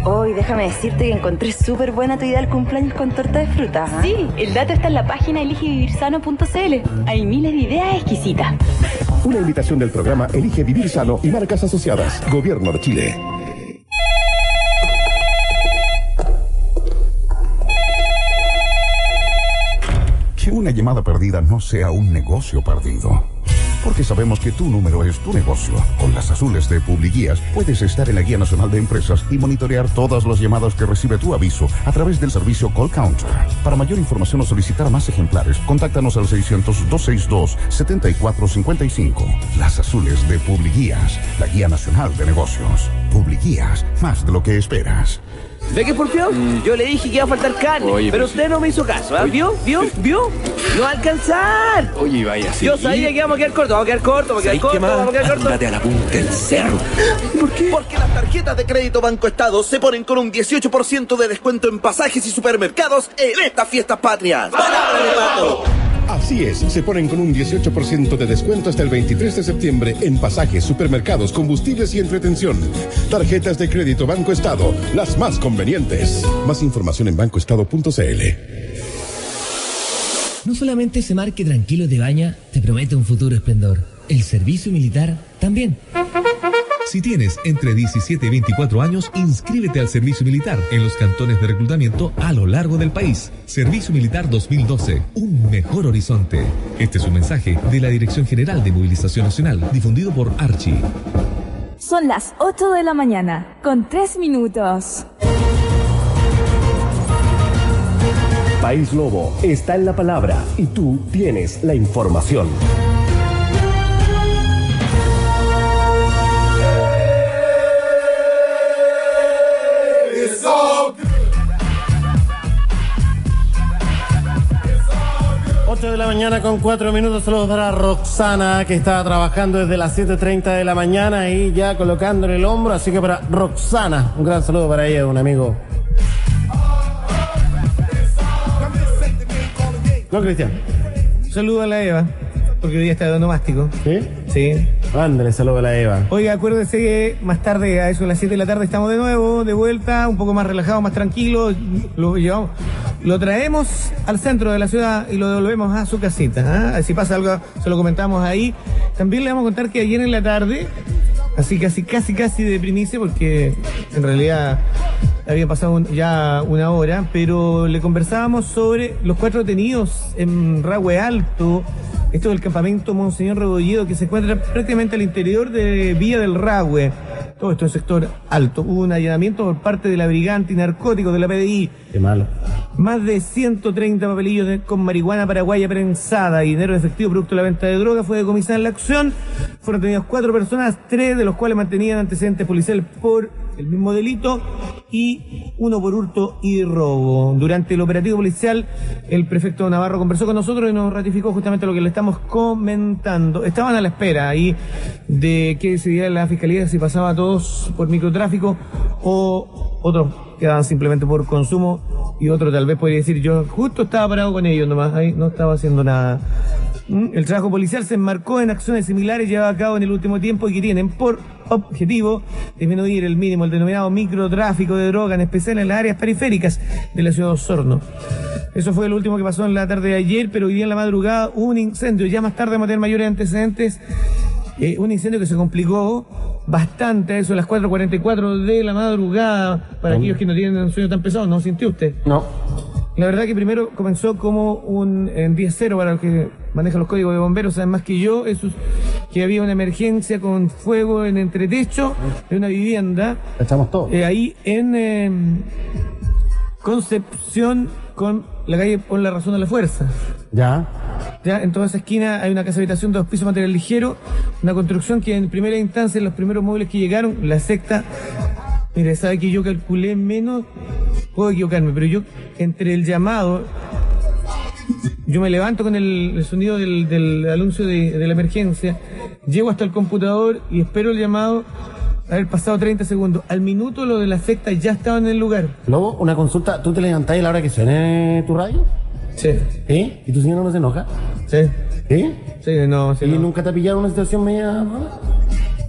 Hoy déjame decirte que encontré súper buena tu idea del cumpleaños con torta de fruta. ¿ah? Sí, el dato está en la página eligevivirsano.cl. Hay miles de ideas exquisitas. Una invitación del programa Elige Vivir Sano y marcas asociadas. Gobierno de Chile. que una llamada perdida no sea un negocio perdido. Porque sabemos que tu número es tu negocio. Con las azules de Publiguías puedes estar en la Guía Nacional de Empresas y monitorear todas las llamadas que recibe tu aviso a través del servicio Call Counter. Para mayor información o solicitar más ejemplares, contáctanos al 600-262-7455. Las azules de Publiguías, la Guía Nacional de Negocios. Publiguías, más de lo que esperas. ¿Ve que porfió? Yo le dije que iba a faltar carne, Oye, pero pero usted no me hizo caso, ¿ah? ¿Vio? ¿Vio? ¿Vio? ¡No va a alcanzar! Oye, vaya, sí. Yo sabía que íbamos a quedar cortos, vamos a quedar cortos, vamos a quedar ¿Sabes qué cortos, vamos a quedar cortos. Ándate a la punta del cerro. ¿Por qué? Porque las tarjetas de crédito Banco Estado se ponen con un 18% de descuento en pasajes y supermercados en estas fiestas patrias. ¡Palabra de pato! Así es, se ponen con un 18% de descuento hasta el 23 de septiembre en pasajes, supermercados, combustibles y entretención. Tarjetas de crédito Banco Estado, las más convenientes. Más información en bancoestado.cl. No solamente ese mar que tranquilo te baña te promete un futuro esplendor, el servicio militar también. Si tienes entre 17 y 24 años, inscríbete al servicio militar en los cantones de reclutamiento a lo largo del país. Servicio Militar 2012, un mejor horizonte. Este es un mensaje de la Dirección General de Movilización Nacional, difundido por Archie. Son las 8 de la mañana, con 3 minutos. País Lobo está en la palabra y tú tienes la información. Ocho de la mañana con cuatro minutos. Saludos para Roxana, que está trabajando desde las 7.30 de la mañana y ya colocando en el hombro. Así que para Roxana, un gran saludo para ella, un amigo. No, Cristian. Saludo a la Eva, porque hoy día está de onomástico. ¿Sí? Sí. Ándale, saludo a la Eva. Oiga, acuérdese que más tarde, a eso de las 7 de la tarde, estamos de nuevo, de vuelta, un poco más relajados, más tranquilos. Lo llevamos, lo traemos al centro de la ciudad y lo devolvemos a su casita. ¿ah? Si pasa algo, se lo comentamos ahí. También le vamos a contar que ayer en la tarde, así casi, casi, casi de primicia, porque en realidad había pasado ya una hora, pero le conversábamos sobre los cuatro detenidos en Rahue Alto, esto del campamento Monseñor Rebolledo, que se encuentra prácticamente al interior de Villa del Rahue, todo esto en sector alto. Hubo un allanamiento por parte de la Brigada Antinarcóticos de la PDI. Qué malo. Más de 130 papelillos de- con marihuana paraguaya prensada y dinero efectivo producto de la venta de droga fue decomisada en la acción. Fueron detenidos cuatro personas, tres de los cuales mantenían antecedentes policiales por el mismo delito y uno por hurto y robo. Durante el operativo policial, el prefecto Navarro conversó con nosotros y nos ratificó justamente lo que le estamos comentando. Estaban a la espera ahí de que decidiera la fiscalía si pasaba a todos por microtráfico o otros quedaban simplemente por consumo y otro tal vez podría decir yo justo estaba parado con ellos nomás, ahí no estaba haciendo nada. Mm, El trabajo policial se enmarcó en acciones similares llevadas a cabo en el último tiempo y que tienen por objetivo disminuir el mínimo, el denominado microtráfico de droga, en especial en las áreas periféricas de la ciudad de Osorno. Eso fue lo último que pasó en la tarde de ayer, pero hoy día en la madrugada hubo un incendio. Ya más tarde vamos a tener mayores antecedentes. Eh, un incendio que se complicó bastante, eso a las 4.44 de la madrugada, para aquellos que no tienen un sueño tan pesado, ¿no sintió usted? No. La verdad que primero comenzó como un en 10-0 para los que manejan los códigos de bomberos, saben más que yo, eso es que había una emergencia con fuego en entretecho de una vivienda. Echamos todo. Eh, ahí en eh, Concepción con la calle Por la Razón de la Fuerza. Ya. Ya, en toda esa esquina hay una casa habitación, dos pisos, material ligero, una construcción que en primera instancia, los primeros móviles que llegaron, la secta, mire, sabe que yo calculé menos, puedo equivocarme, pero yo, entre el llamado, yo me levanto con el, el sonido del, del anuncio de, de la emergencia, llego hasta el computador y espero el llamado, haber pasado 30 segundos. Al minuto lo de la secta ya estaba en el lugar. Lobo, una consulta. ¿Tú te levantás a la hora que suene tu radio? Sí. ¿Sí? ¿Y tu señora no se enoja? Sí. ¿Sí? Sí, no, sí, ¿Y no. nunca te ha pillado una situación media...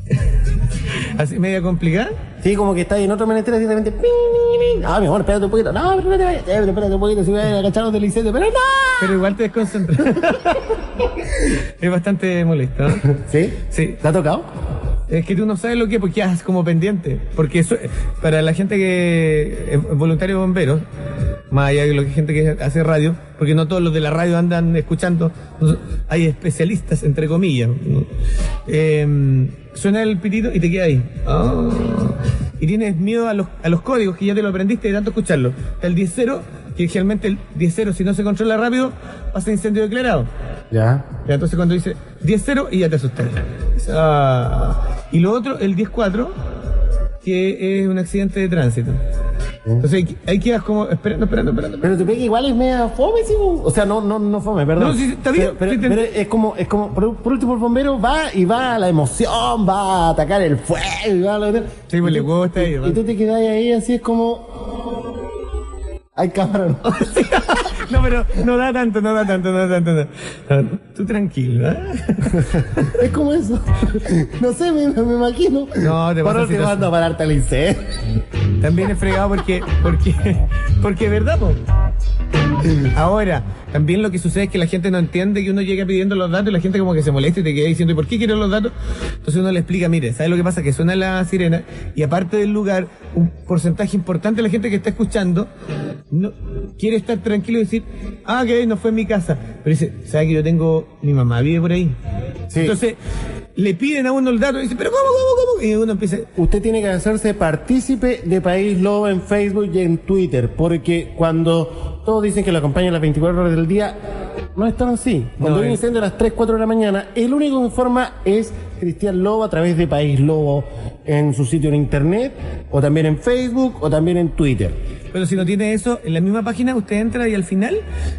¿Así media complicada? Sí, como que estás en otro menester y de repente... ping, ping, ping. Ah, mi amor, espérate un poquito. No, pero no te vayas. Pero espérate un poquito si voy a agacharnos del incendio. Pero no. Pero igual te desconcentras. es bastante molesto. ¿Sí? Sí. ¿Te ha tocado? Es que tú no sabes lo que porque quedas como pendiente. Porque para la gente que es voluntario bombero, más allá de lo que gente que hace radio, porque no todos los de la radio andan escuchando, hay especialistas, entre comillas. Eh, suena el pitito y te queda ahí. Ah. Y tienes miedo a los, a los códigos que ya te lo aprendiste de tanto escucharlo. El 10-0, que generalmente el 10-0, si no se controla rápido, pasa incendio declarado. Ya. Ya, entonces cuando dice 10-0 y ya te asustas. Ah. Y lo otro, el 10-4, que es un accidente de tránsito. Entonces ahí- quedas como esperando, esperando, esperando. Pero tu pega igual es media fome, sí, o sea, no, no, no fome, perdón. No, sí, está bien, Pero, pero- sí te- pero es como, es como, por, por último, el bombero va y va a la emoción, va a atacar el fuego, y va a lo Sí, pues le gusta y, y- y tú te quedas ahí así, es como. Hay cámara, ¿no? No, pero no da tanto, no da tanto, no da tanto. no. Tú tranquilo, ¿eh? es como eso. No sé, me, me imagino. No, te situación. ando a pararte al incendio. También es fregado porque, porque, porque es verdad, po. Ahora, también lo que sucede es que la gente no entiende que uno llega pidiendo los datos y la gente como que se molesta y te queda diciendo, ¿y por qué quiero los datos? Entonces uno le explica, mire, ¿sabes lo que pasa? Que suena la sirena y aparte del lugar, un porcentaje importante de la gente que está escuchando no, quiere estar tranquilo y decir, ah, que no fue en mi casa. Pero dice, ¿sabes que yo tengo, mi mamá vive por ahí? Entonces, le piden a uno el dato y dice, pero ¿cómo, cómo, cómo? Y uno empieza, Usted tiene que hacerse partícipe de País Lobo en Facebook y en Twitter, porque cuando todos dicen que lo acompañan las 24 horas del día, no es tan así. Cuando No, hay un es- incendio a las 3, 4 de la mañana, el único que informa es Cristian Lobo a través de País Lobo en su sitio en internet, o también en Facebook, o también en Twitter. Pero si no tiene eso, en la misma página usted entra y al final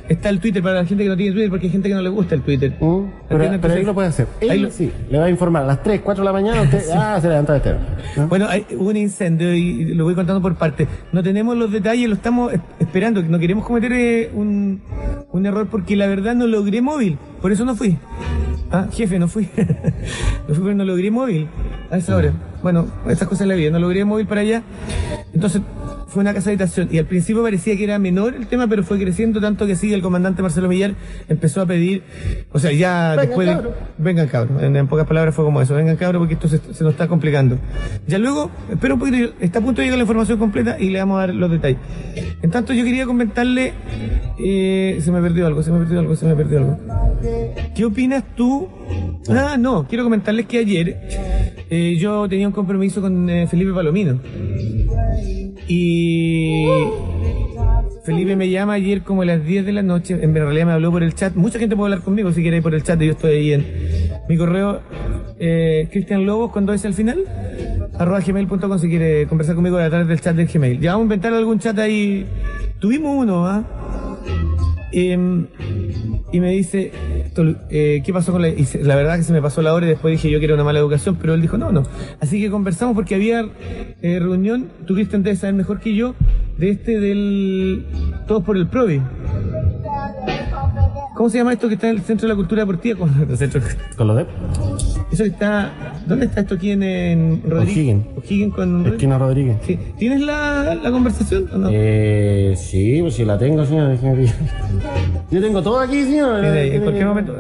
está el Twitter para la gente que no tiene Twitter, porque hay gente que no le gusta el Twitter. Pero, ¿Entiende? pero ahí lo puede hacer. Él ahí lo- sí, le va a informar a las 3, 4 de la mañana, usted, ah, se levanta de este. Bueno, hay, hubo un incendio y lo voy contando por partes. No tenemos los detalles, lo estamos es- esperando. No queremos cometer eh, un, un error porque la verdad no logré móvil. Por eso no fui. Ah, jefe, no fui. no fui porque no logré móvil a esa hora. Bueno, estas cosas en la vida. No logré móvil para allá. Entonces fue una casa de habitación y al principio parecía que era menor el tema, pero fue creciendo tanto que sí, el comandante Marcelo Millar empezó a pedir, o sea, ya Vengan, después de, vengan cabros, en, en pocas palabras fue como eso, vengan cabros porque esto se, se nos está complicando. Ya luego, espera un poquito, está a punto de llegar la información completa y le vamos a dar los detalles. En tanto yo quería comentarle, eh, se me perdió algo, se me perdió algo, se me perdió algo. ¿Qué opinas tú? Ah, no, quiero comentarles que ayer eh, yo tenía un compromiso con eh, Felipe Palomino. Y Felipe me llama ayer como a las 10 de la noche, en realidad me habló por el chat, mucha gente puede hablar conmigo si quiere por el chat, yo estoy ahí en mi correo, eh, Cristian Lobos, cuando es al final, arroba gmail.com si quiere conversar conmigo a través del chat del Gmail. Ya vamos a inventar algún chat ahí, tuvimos uno, ¿ah? Y me dice, eh, ¿qué pasó con la...? Y la verdad que se me pasó la hora y después dije yo que era una mala educación, pero él dijo, no, no. Así que conversamos porque había eh, reunión, tú Cristian debes saber mejor que yo, de este del... Todos por el Provi. ¿Cómo se llama esto que está en el Centro de la Cultura Deportiva? Con, el centro- ¿Con lo de? Eso que está... ¿Dónde está esto aquí en, en Rodríguez? O'Higgins. Con... Esquina Rodríguez. Sí. ¿Tienes la, la conversación o no? Eh, sí, pues si la tengo, señor. Yo tengo todo aquí, señor. Mira, en cualquier momento.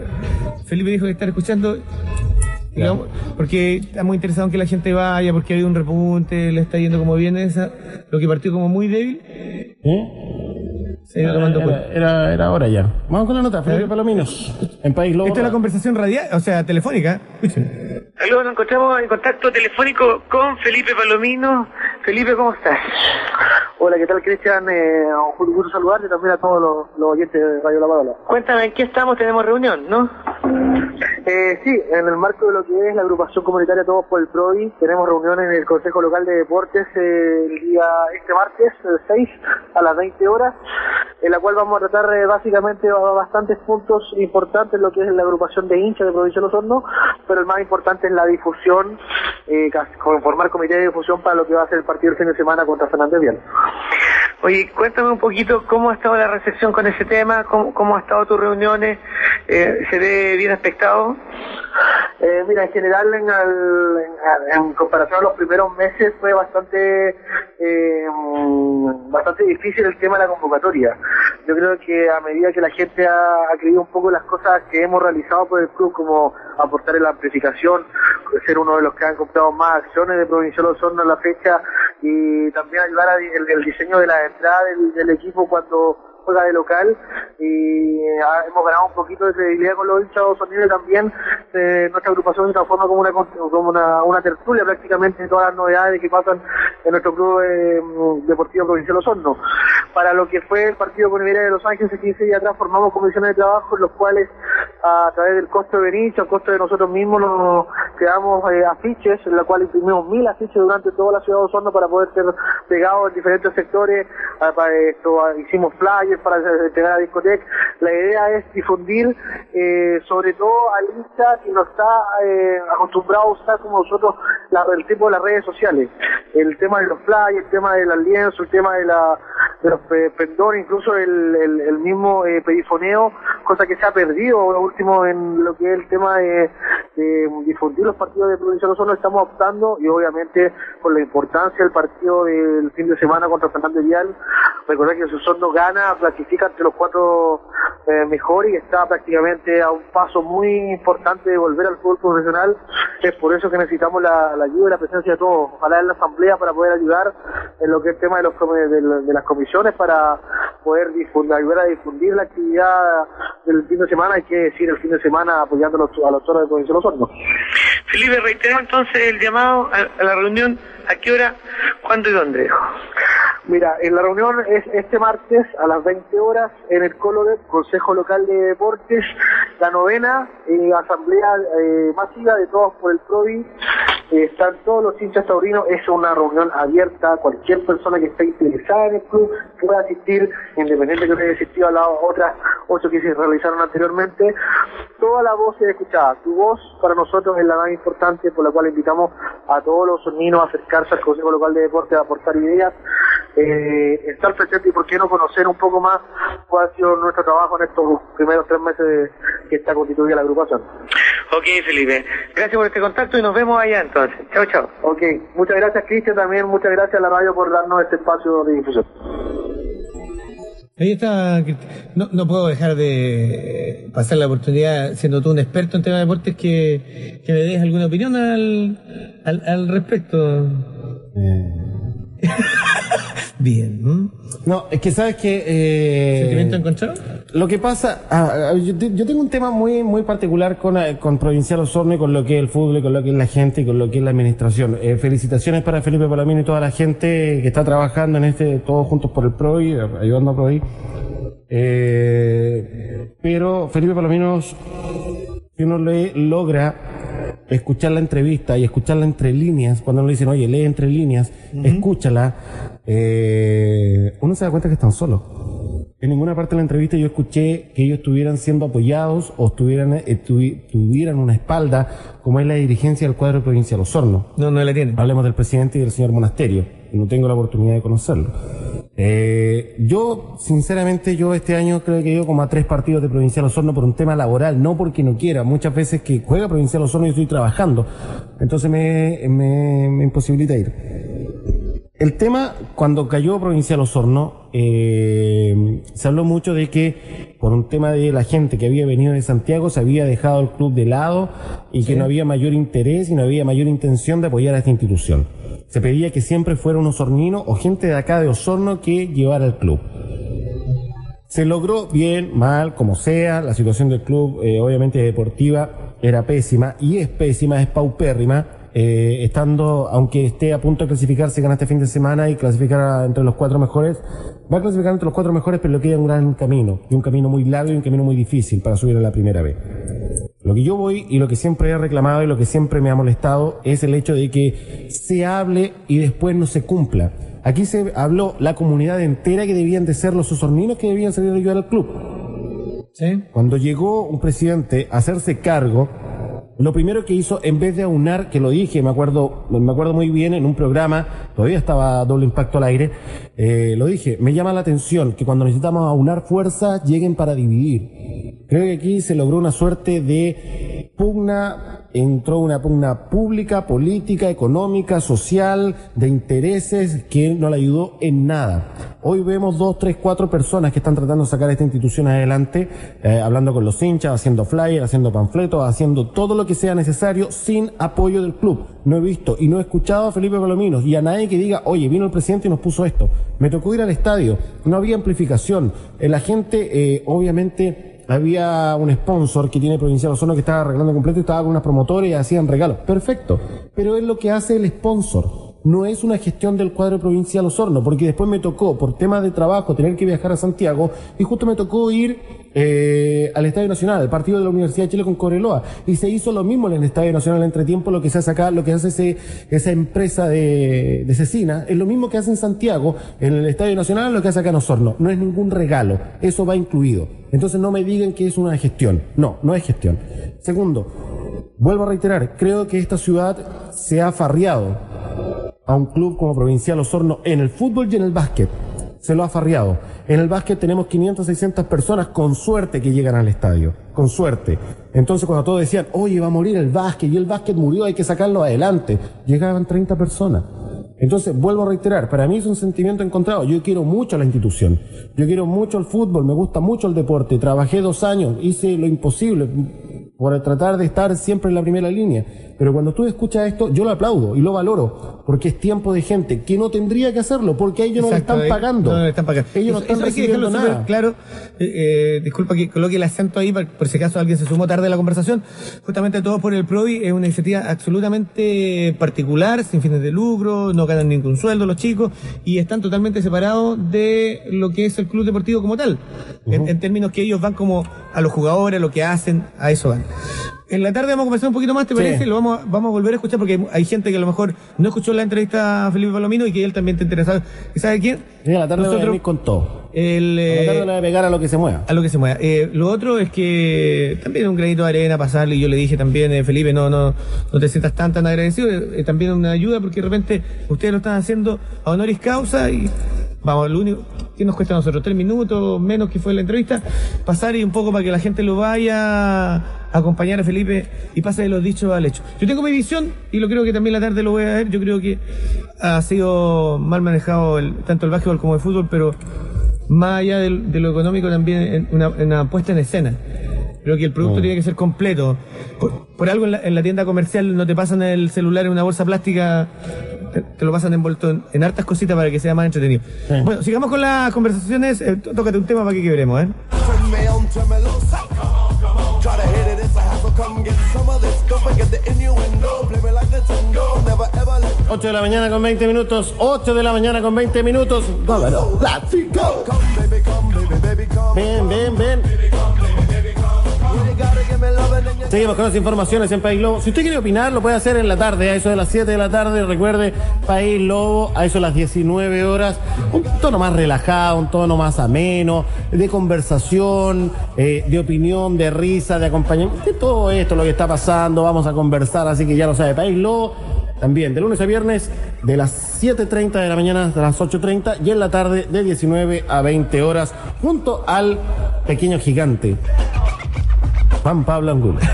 Felipe dijo que estar escuchando. Digamos, porque estamos interesados en que la gente vaya, porque ha habido un repunte, le está yendo como bien esa, lo que partió como muy débil, se ha ido tomando era, cuenta. era, era hora ya. Vamos con la nota, Felipe Palomino. En País Lobo. Esta es la conversación radial, o sea, telefónica. Escuchen. Luego nos encontramos en contacto telefónico con Felipe Palomino. Felipe, ¿cómo estás? Hola, ¿qué tal, Cristian? Eh, un gusto saludarte y también a todos los, los oyentes de Radio La Paola. Cuéntame, ¿en qué estamos? Tenemos reunión, ¿no? Eh, sí, en el marco de lo que es la agrupación comunitaria Todos por el PRODI, tenemos reunión en el Consejo Local de Deportes el día este martes, el 6, a las 20 horas, en la cual vamos a tratar eh, básicamente ba- bastantes puntos importantes, lo que es la agrupación de hinchas de Provincia de Los Hornos, pero el más importante es la difusión, eh, conformar comité de difusión para lo que va a ser el partido el fin de semana contra Fernández Vial. Oye, cuéntame un poquito cómo ha estado la recepción con ese tema, cómo, cómo ha estado tus reuniones, eh, ¿se ve bien aspectado? Eh, mira, en general, en, al- en- comparación a los primeros meses, fue bastante eh, mm, bastante difícil el tema de la convocatoria. Yo creo que a medida que la gente ha, ha creído un poco las cosas que hemos realizado por el club, como aportar en la amplificación, ser uno de los que han comprado más acciones de Provincial Osorno en la fecha y también ayudar al el diseño de la entrada del, del equipo cuando juega de local y ah, hemos ganado un poquito de credibilidad con los hinchas sonidos también. Eh, nuestra agrupación se transforma como una como una, tertulia prácticamente de todas las novedades que pasan en nuestro club eh, deportivo provincial Osorno. Para lo que fue el partido con Iberia de Los Ángeles 15 días atrás formamos comisiones de trabajo en los cuales a través del costo de Benicio, a costo de nosotros mismos nos creamos eh, afiches en la cual imprimimos mil afiches durante toda la ciudad de Osorno para poder ser pegados en diferentes sectores. Ah, para esto ah, hicimos flyers para entregar a la. La idea es difundir, eh, sobre todo al hincha que no está eh, acostumbrado a usar como nosotros la, el tipo de las redes sociales. El tema de los flyers, el tema del lienzo, el tema de, la, de los pe- pendones, incluso el, el, el mismo eh, pedifoneo, cosa que se ha perdido lo último en lo que es el tema de, difundir los partidos de provincia Osorno. Estamos optando y obviamente por la importancia del partido del fin de semana contra Fernández Vial, recordar que Osorno gana, clasifica entre los cuatro eh, mejores y está prácticamente a un paso muy importante de volver al fútbol profesional. Es por eso que necesitamos la, ayuda y la presencia de todos. Ojalá en la asamblea para poder ayudar en lo que es el tema de, los, de, la- de las comisiones para poder difundir, ayudar a difundir la actividad del fin de semana, hay que decir el fin de semana apoyando a los, a los toros de Provincia de Osorno. Felipe, reiteremos entonces el llamado a, a la reunión. ¿A qué hora, cuándo y dónde? Mira, en la reunión es este martes a las 20 horas en el Colore, Consejo Local de Deportes, la novena eh, asamblea eh, masiva de todos por el PROVI. Eh, están todos los hinchas taurinos, es una reunión abierta, cualquier persona que esté interesada en el club puede asistir, independiente que no haya asistido a las otras ocho que se realizaron anteriormente. Toda la voz es escuchada, tu voz para nosotros es la más importante, por la cual invitamos a todos los soninos a acercarse al Consejo Local de Deportes a aportar ideas eh, estar presente y por qué no conocer un poco más cuál ha sido nuestro trabajo en estos primeros tres meses de- que está constituida la agrupación. Ok, Felipe. Gracias por este contacto y nos vemos allá entonces. Chao, chao. Ok, muchas gracias Cristian, también muchas gracias a la radio por darnos este espacio de difusión. Ahí está, no, no puedo dejar de pasar la oportunidad, siendo tú un experto en temas de deportes, que, que me des alguna opinión al, al, al respecto. Bien. No, es que sabes que... Eh, ¿Sentimiento encontrado? Lo que pasa, ah, ah, yo, te- yo tengo un tema muy muy particular con, eh, con Provincial Osorno y con lo que es el fútbol y con lo que es la gente y con lo que es la administración. Eh, felicitaciones para Felipe Palomino y toda la gente que está trabajando en este, todos juntos por el PROI, ayudando a PROI. Eh, pero Felipe Palomino, si uno le logra escuchar la entrevista y escucharla entre líneas, cuando uno le dicen, oye, lee entre líneas, escúchala, eh, uno se da cuenta que están solos. En ninguna parte de la entrevista yo escuché que ellos estuvieran siendo apoyados o estuvieran, eh, tuvi- tuvieran una espalda como es la dirigencia del cuadro provincial Osorno. No, no la tienen. Hablemos del presidente y del señor Monasterio. No tengo la oportunidad de conocerlo. Eh, yo, sinceramente, yo este año creo que he ido como a tres partidos de Provincial Osorno por un tema laboral, no porque no quiera. Muchas veces que juega Provincial Osorno y estoy trabajando. Entonces me, me, me imposibilita ir. El tema, cuando cayó Provincial Osorno, eh, se habló mucho de que por un tema de la gente que había venido de Santiago se había dejado el club de lado y que no había mayor interés y no había mayor intención de apoyar a esta institución. Se pedía que siempre fuera un osornino o gente de acá de Osorno que llevara el club. Se logró bien, mal, como sea. La situación del club, eh, obviamente deportiva, era pésima y es pésima, es paupérrima. eh, estando, aunque esté a punto de clasificarse, gana este fin de semana y clasificar entre los cuatro mejores, va a clasificar entre los cuatro mejores, pero le queda un gran camino, y un camino muy largo y un camino muy difícil para subir a la primera vez. Lo que yo voy y lo que siempre he reclamado y lo que siempre me ha molestado es el hecho de que se hable y después no se cumpla. Aquí se habló la comunidad entera que debían de ser los osorninos que debían salir a ayudar al club. Cuando llegó un presidente a hacerse cargo, lo primero que hizo, en vez de aunar, que lo dije, me acuerdo, me acuerdo muy bien en un programa, todavía estaba doble impacto al aire, eh, lo dije, me llama la atención que cuando necesitamos aunar fuerzas lleguen para dividir. Creo que aquí se logró una suerte de pugna entró una pugna pública, política, económica, social, de intereses que no le ayudó en nada. Hoy vemos dos, tres, cuatro personas que están tratando de sacar esta institución adelante, eh, hablando con los hinchas, haciendo flyers, haciendo panfletos, haciendo todo lo que sea necesario sin apoyo del club. No he visto y no he escuchado a Felipe Palominos y a nadie que diga, oye, vino el presidente y nos puso esto. Me tocó ir al estadio, no había amplificación. Eh, La gente, eh, obviamente, había un sponsor que tiene Provincial Osorno que estaba arreglando completo y estaba con unas promotoras y hacían regalos. Perfecto. Pero es lo que hace el sponsor. No es una gestión del cuadro provincial Osorno, porque después me tocó, por temas de trabajo, tener que viajar a Santiago y justo me tocó ir eh, al Estadio Nacional, al partido de la Universidad de Chile con Coreloa. Y se hizo lo mismo en el Estadio Nacional entre tiempo, lo que se hace acá, lo que hace esa empresa de, de es lo mismo que hace en Santiago, en el Estadio Nacional, lo que hace acá en Osorno. No es ningún regalo, eso va incluido. Entonces no me digan que es una gestión. No, no es gestión. Segundo, vuelvo a reiterar, creo que esta ciudad se ha farriado a un club como Provincial Osorno en el fútbol y en el básquet. Se lo ha farriado. En el básquet tenemos 500, 600 personas con suerte que llegan al estadio. Con suerte. Entonces cuando todos decían, oye, va a morir el básquet y el básquet murió, hay que sacarlo adelante. Llegaban 30 personas. Entonces, vuelvo a reiterar, para mí es un sentimiento encontrado. Yo quiero mucho a la institución. Yo quiero mucho el fútbol, me gusta mucho el deporte. Trabajé dos años, hice lo imposible por tratar de estar siempre en la primera línea. Pero cuando tú escuchas esto, yo lo aplaudo y lo valoro, porque es tiempo de gente que no tendría que hacerlo, porque ellos no le están pagando. No, no le están pagando. Ellos no Eso- están hay que recibiendo nada. claro. Eh, eh, disculpa que coloque el acento ahí, por, por si acaso alguien se sumó tarde a la conversación. Justamente Todos por el PROVI es una iniciativa absolutamente particular, sin fines de lucro, no ganan ningún sueldo los chicos y están totalmente separados de lo que es el club deportivo como tal. en, en términos que ellos van como a los jugadores, a lo que hacen, a eso van. En la tarde vamos a conversar un poquito más, ¿te Sí. parece? Lo vamos, a- vamos a volver a escuchar porque hay, gente que a lo mejor no escuchó la entrevista a Felipe Palomino y que él también te interesa. ¿Y sabe quién? Y a la tarde voy a Nosotros- venir con todo. El, A la eh, a pegar a lo que se mueva. a lo que se mueva. Eh, lo otro es que también un granito de arena pasarle, y yo le dije también, eh, Felipe, no, no, no te sientas tan tan agradecido, eh, también una ayuda porque de repente ustedes lo están haciendo a honoris causa y vamos, lo único que nos cuesta a nosotros, tres minutos menos que fue la entrevista, pasar y un poco para que la gente lo vaya a acompañar a Felipe y pase de los dichos al hecho. Yo tengo mi visión y lo creo que también la tarde lo voy a ver, yo creo que ha sido mal manejado el- tanto el básquetbol como el fútbol, pero más allá del- de, lo económico también en una, en una puesta en escena. Creo que el producto Mm. tiene que ser completo. Por, por algo en la, en la tienda comercial no te pasan el celular en una bolsa plástica, te, te lo pasan envuelto en, en hartas cositas para que sea más entretenido. Bueno, sigamos con las conversaciones. Eh, tó- tócate un tema para que quebremos, ¿eh? 8 de la mañana con 20 minutos. 8 de la mañana con 20 minutos. Come. Ven, ven, ven. Seguimos con las informaciones en País Lobo. Si usted quiere opinar, lo puede hacer en la tarde, a eso de las 7 de la tarde. Recuerde, País Lobo, a eso de las 19 horas. Un tono más relajado, un tono más ameno, de conversación, eh, de opinión, de risa, de acompañamiento. Todo esto, lo que está pasando, vamos a conversar. Así que ya lo sabe, País Lobo. También de lunes a viernes, de las 7.30 de la mañana hasta las 8.30 y en la tarde de 19 a 20 horas, junto al pequeño gigante, Juan Pablo Angulo.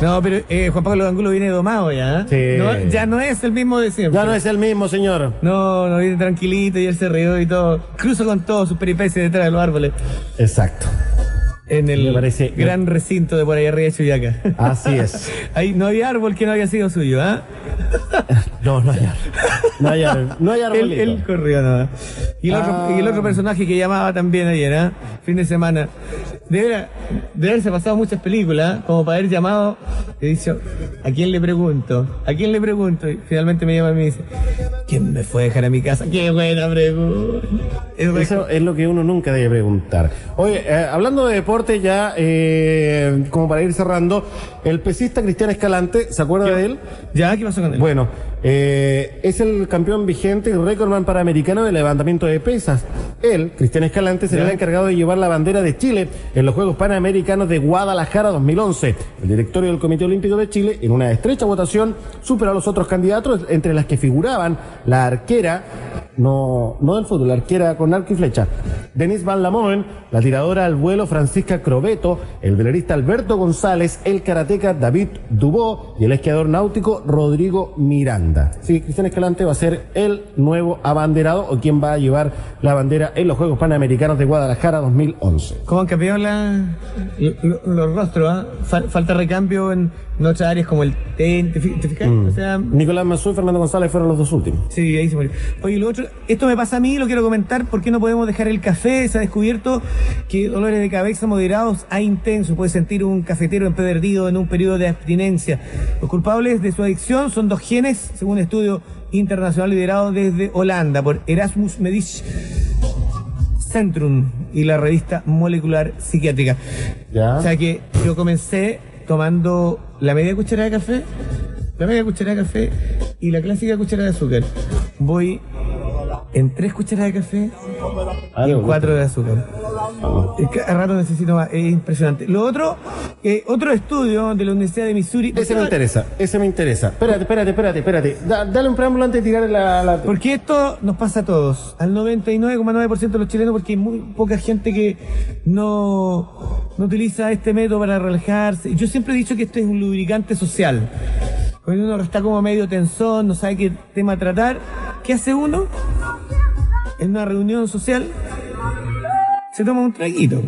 No, pero eh, Juan Pablo Angulo viene domado ya. ¿eh? Sí. No, ya no es el mismo de siempre. Ya no es el mismo, señor. No, no viene tranquilito y él se rió y todo. Cruzo con todo sus peripecias detrás de los árboles. Exacto. En el parece- gran recinto de por ahí arriba de Chuyaca. Así es. Ahí no había árbol que no había sido suyo, ¿ah? No, no hay árbol. No hay árbol. No hay Él, él corrió nada. Y el, Ah. otro, y el otro personaje que llamaba también ayer, ¿ah? Fin de semana. Debe, debe haberse pasado muchas películas, como para haber llamado y dicho, ¿a quién le pregunto? ¿A quién le pregunto? Y finalmente me llama y me dice, ¿quién me fue a dejar a mi casa? ¡Qué buena pregunta! Es re- Eso es lo que uno nunca debe preguntar. Oye, eh, hablando de deporte ya, eh, como para ir cerrando, el pesista Cristian Escalante, ¿se acuerda de él? ¿Ya? ¿Qué pasó con él? Bueno, eh, es el campeón vigente y récordman panamericano de levantamiento de pesas. Él, Cristian Escalante, será el encargado de llevar la bandera de Chile en los Juegos Panamericanos de Guadalajara 2011. El directorio del Comité Olímpico de Chile, en una estrecha votación, superó a los otros candidatos, entre las que figuraban la arquera no, no del fútbol, la arquera con arco y flecha. Denise Van Lamoen, la tiradora al vuelo Francisca Crobeto, el velerista Alberto González, el karateca David Dubó y el esquiador náutico Rodrigo Miranda. Sí, Cristian Escalante va a ser el nuevo abanderado o quien va a llevar la bandera en los Juegos Panamericanos de Guadalajara 2011. ¿Cómo han lo- los rostros? ah? Fal- falta recambio en, en otras áreas como el TEN, ¿te, fi- te fijas? Mm. O sea, Nicolás Mazú y Fernando González fueron los dos últimos. Sí, ahí se murió. Oye, lo otro, esto me pasa a mí, lo quiero comentar, ¿por qué no podemos dejar el café? Se ha descubierto que dolores de cabeza moderados a intensos puede sentir un cafetero empedernido en un periodo de abstinencia. Los culpables de su adicción son dos genes, según un estudio internacional liderado desde Holanda por Erasmus Medisch Centrum y la revista Molecular Psiquiátrica. Ya. O sea que yo comencé tomando la media cucharada de café, la media cucharada de café y la clásica cucharada de azúcar. Voy en tres cucharadas de café y en cuatro de azúcar. A rato necesito más, es impresionante. Lo otro, eh, otro estudio de la Universidad de Missouri. Ese me interesa, ese me interesa. Espérate, espérate, espérate, espérate. Da- dale un preámbulo antes de tirar la... la... Porque esto nos pasa a todos, al 99,9% de los chilenos, porque hay muy poca gente que no, no utiliza este método para relajarse. Yo siempre he dicho que esto es un lubricante social. Cuando uno está como medio tensón, no sabe qué tema tratar, ¿qué hace uno? En una reunión social, se toma un traguito.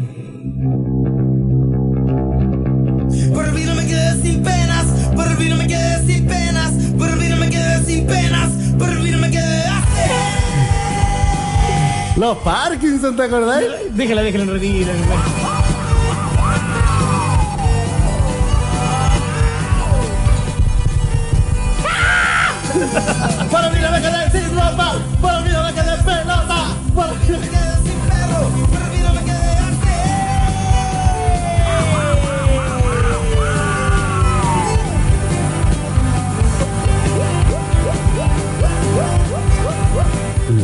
Por mí no me quedé sin penas, por mí no me quedé sin penas, por mí no me quedé sin penas, por mí no me quedé. Los Parkinson, ¿te acordás? Déjala, déjala en retiro. Por mí no me quedé sin ropa, por mí no me quedé pelota, por mí no me quedé sin perro, por mí no me quedé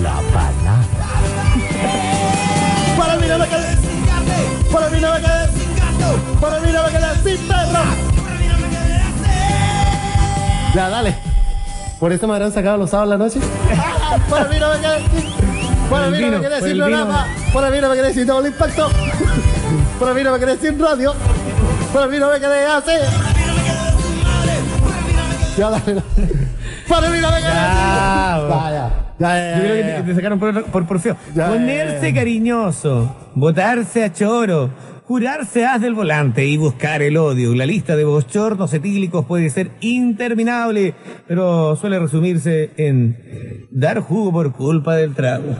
La palabra. Por mí no me quedé sin carne, por mí no me quedé sin gato, por mí no me quedé sin perro, por mí no me quedé. Ya, dale. ¿Por eso me habrán sacado los sábados en la noche? Por mí no me quedé. Por mí no me quedé por sin programa. Por mí no me quedé sin doble impacto. Por mí no me quedé sin radio. Por mí no me quedé así. Ya, dale. Por mí no me quedé Ya, sin... Ya, ya. Yo creo que te, te sacaron por, por porfeo. Ya, Ponerse cariñoso, botarse a choro, jurarse haz del volante y buscar el odio. La lista de bochornos etílicos puede ser interminable, pero suele resumirse en dar jugo por culpa del trago.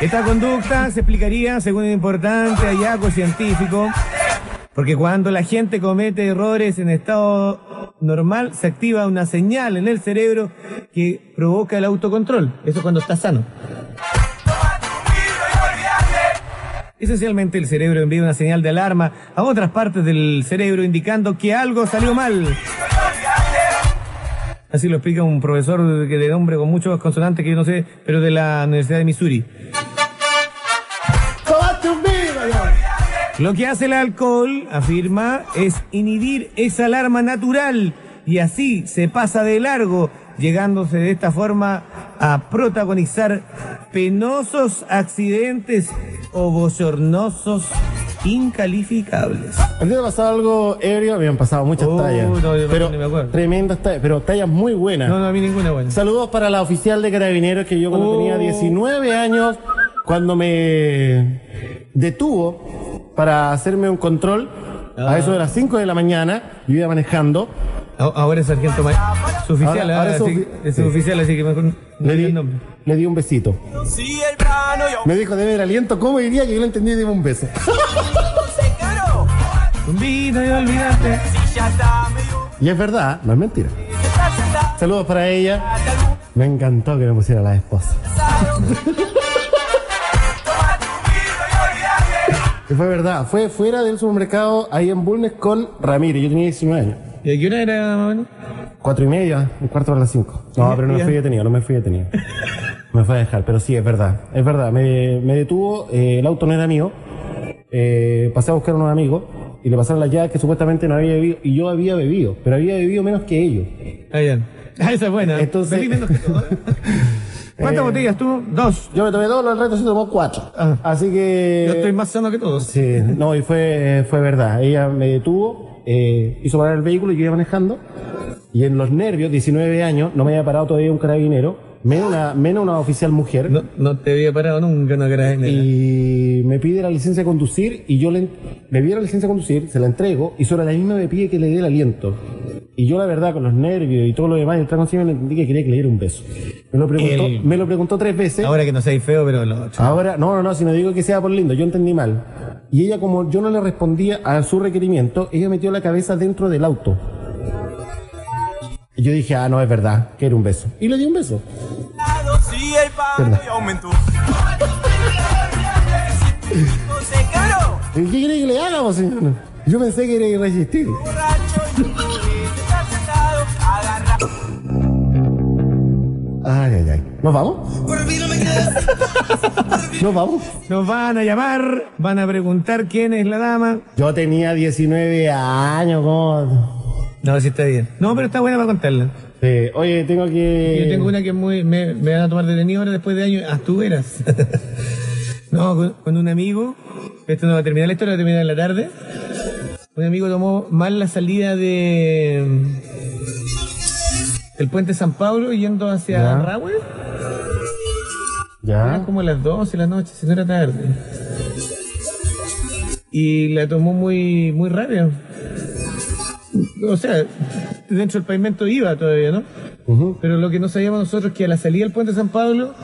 Esta conducta se explicaría según un importante hallazgo científico, porque cuando la gente comete errores en estado normal, se activa una señal en el cerebro que provoca el autocontrol. Eso cuando está sano. Esencialmente el cerebro envía una señal de alarma a otras partes del cerebro indicando que algo salió mal. Así lo explica un profesor de, de nombre con muchos consonantes que yo no sé, pero de la Universidad de Missouri. Lo que hace el alcohol, afirma, es inhibir esa alarma natural y así se pasa de largo, llegándose de esta forma a protagonizar penosos accidentes o bochornosos incalificables. ¿A ti te ha pasado algo ebrio? Han pasado muchas Oh, tallas. no, yo pero ni me acuerdo. tremendas tallas, pero tallas muy buenas. No, no, a mí ninguna buena. Saludos para la oficial de carabineros que yo cuando Oh. tenía 19 años, cuando me detuvo para hacerme un control, a Ah. eso de las 5 de la mañana, yo iba manejando. A- Ahora es sargento mayor. Su oficial, Ahora- ah, ahora es así- ofi- es sí. oficial, así que mejor no Le di, el nombre. le di un besito. Me dijo de ver aliento, ¿cómo diría que yo lo entendí y un beso? Un vino y olvidarte. Y es verdad, no es mentira. Saludos para ella. Me encantó que me pusiera la esposa. Y fue verdad, fue fuera del supermercado ahí en Bulnes con Ramírez. Yo tenía 19 años. ¿Y a qué hora era más o menos? Cuatro y media, un cuarto para las cinco. No, pero no me fui detenido, no me fui detenido. me fue a dejar, pero sí, es verdad. Es verdad, me, me detuvo, eh, el auto no era mío. Eh, pasé a buscar a unos amigos y le pasaron las llaves que supuestamente no había bebido y yo había bebido, pero había bebido menos que ellos. Ah, bien. Ah, esa es buena. Entonces- Bebí menos que ¿eh? ¿Cuántas Eh, botellas tú? Dos. Yo me tomé dos, el resto se tomó cuatro. Ah. Así que... Yo estoy más sano que todos. Sí, no, y fue, fue verdad. Ella me detuvo, eh, hizo parar el vehículo y yo iba manejando. Y en los nervios, 19 años, no me había parado todavía un carabinero, menos una, menos una oficial mujer. No, no te había parado nunca una carabinera. Y me pide la licencia de conducir y yo le, me pide la licencia de conducir, se la entrego y sobre la misma me pide que le dé el aliento. Y yo la verdad, con los nervios y todo lo demás, el trago encima le entendí que quería que le diera un beso. Me lo preguntó, El- me lo preguntó tres veces. Ahora que no seáis feo, pero lo Ahora, no, no, no, si no digo que sea por lindo, yo entendí mal. Y ella, como yo no le respondía a su requerimiento, ella metió la cabeza dentro del auto. Y yo dije, ah, no, es verdad, que era un beso. Y le di un beso. Sí, el palo ¿Verdad? y aumentó. ¿Y ¿Qué quiere que le hagamos, señor? Yo pensé que era irresistible. Ay, ay, ay. ¿Nos vamos? ¿Nos vamos? Nos van a llamar, van a preguntar quién es la dama. Yo tenía 19 años, ¿cómo? No, sí está bien. No, pero está buena para contarla. Sí, oye, tengo que... Yo tengo una que es muy. Me, me van a tomar detenido ahora después de años. Ah, tú eras. no, con, con un amigo. Esto no va a terminar la historia, va a terminar en la tarde. Un amigo tomó mal la salida de. El puente San Pablo yendo hacia. Rahue. Ya. Eran como las 12 de la noche, si no era tarde. Y la tomó muy, muy rápido. O sea, dentro del pavimento iba todavía, ¿no? Pero lo que no sabíamos nosotros es que a la salida del puente San Pablo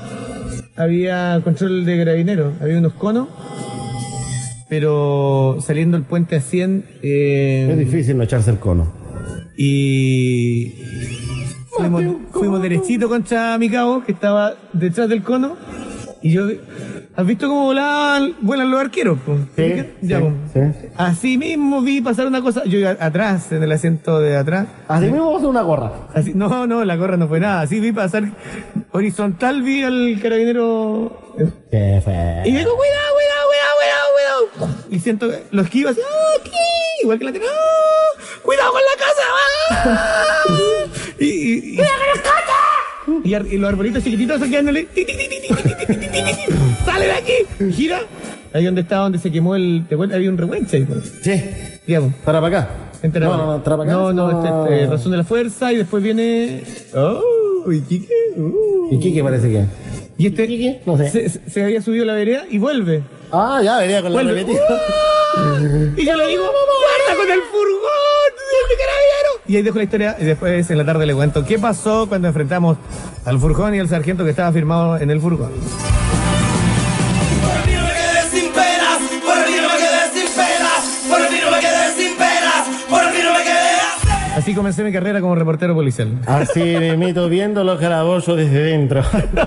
había control de carabinero, había unos conos, pero saliendo el puente a 100... eh, Es difícil no echarse el cono. y fuimos, fuimos derechito contra mi cabo, que estaba detrás del cono. Y yo, ¿has visto cómo volaban, vuelan los arqueros? po? Sí, Ya, sí, po. sí. Así mismo vi pasar una cosa, yo iba atrás, en el asiento de atrás. Así mismo vas a una gorra. Así, no, no, la gorra no fue nada. Así vi pasar horizontal, vi al carabinero. ¿Qué fue? Y digo, cuidado, cuidado, cuidado, cuidado, cuidado. Y siento que lo esquivo así, ¡ah, aquí! Igual que la tele, ¡ah! ¡Cuidado con la casa! ¡ah! Y, y, y, y los arbolitos chiquititos aquí dándole. ¡Sale de aquí! Gira. Ahí donde estaba, donde se quemó el. ¿Te acuerdas? Había un rehuenche ahí, pues. Sí. Digamos. Para para acá. Entra no, no, para acá. No, no. Este, este, razón de la fuerza y después viene. ¡Oh! Iquique. Uh. Iquique parece que. Y este. Iquique? No sé. Se, se, había subido la vereda y vuelve. Ah, ya, venía con la vereda. Uh, y yo le digo, ¡guarda con el furgón! ¡Dónde que y ahí dejo la historia y después en la tarde le cuento qué pasó cuando enfrentamos al furgón y al sargento que estaba firmado en el furgón. Así comencé mi carrera como reportero policial. Así me meto viendo los calabozos desde dentro.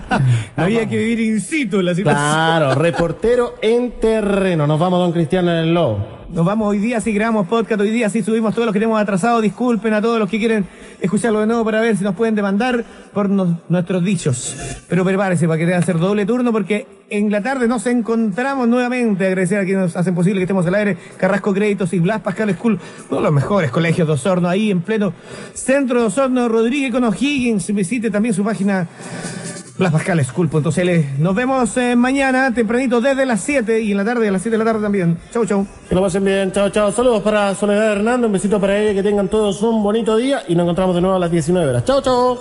Había que vivir in situ en la situación. Claro, reportero en terreno. Nos vamos, don Cristiano, en el lobo. Nos vamos hoy día, sí grabamos podcast, hoy día sí subimos todos los que tenemos atrasados. Disculpen a todos los que quieren escucharlo de nuevo para ver si nos pueden demandar por nuestros dichos. Pero prepárese para que que hacer doble turno porque en la tarde nos encontramos nuevamente. Agradecer a quienes nos hacen posible que estemos al aire. Carrasco Créditos y Blas Pascal School, uno de los mejores colegios de Osorno, ahí en pleno centro de Osorno. Rodríguez con O'Higgins. Visite también su página blaspascaleschool.cl. Nos vemos eh, mañana tempranito desde las 7 y en la tarde a las 7 de la tarde también. Chau, chau. Que lo pasen bien. Chao, chao. Saludos para Soledad Hernando. Un besito para ella. Que tengan todos un bonito día. Y nos encontramos de nuevo a las 19 horas. Chao, chao.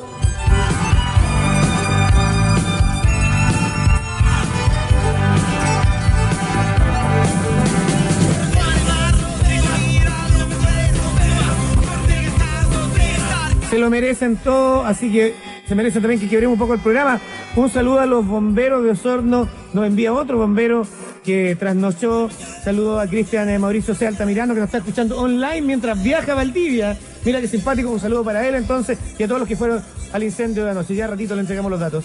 Se lo merecen todo, así que se merece también que quebremos un poco el programa. Un saludo a los bomberos de Osorno. Nos envía otro bombero que trasnochó. Saludo a Cristian eh, Mauricio C. Altamirano que nos está escuchando online mientras viaja a Valdivia. Mira qué simpático, un saludo para él entonces y a todos los que fueron al incendio de anoche. Ya ratito le entregamos los datos.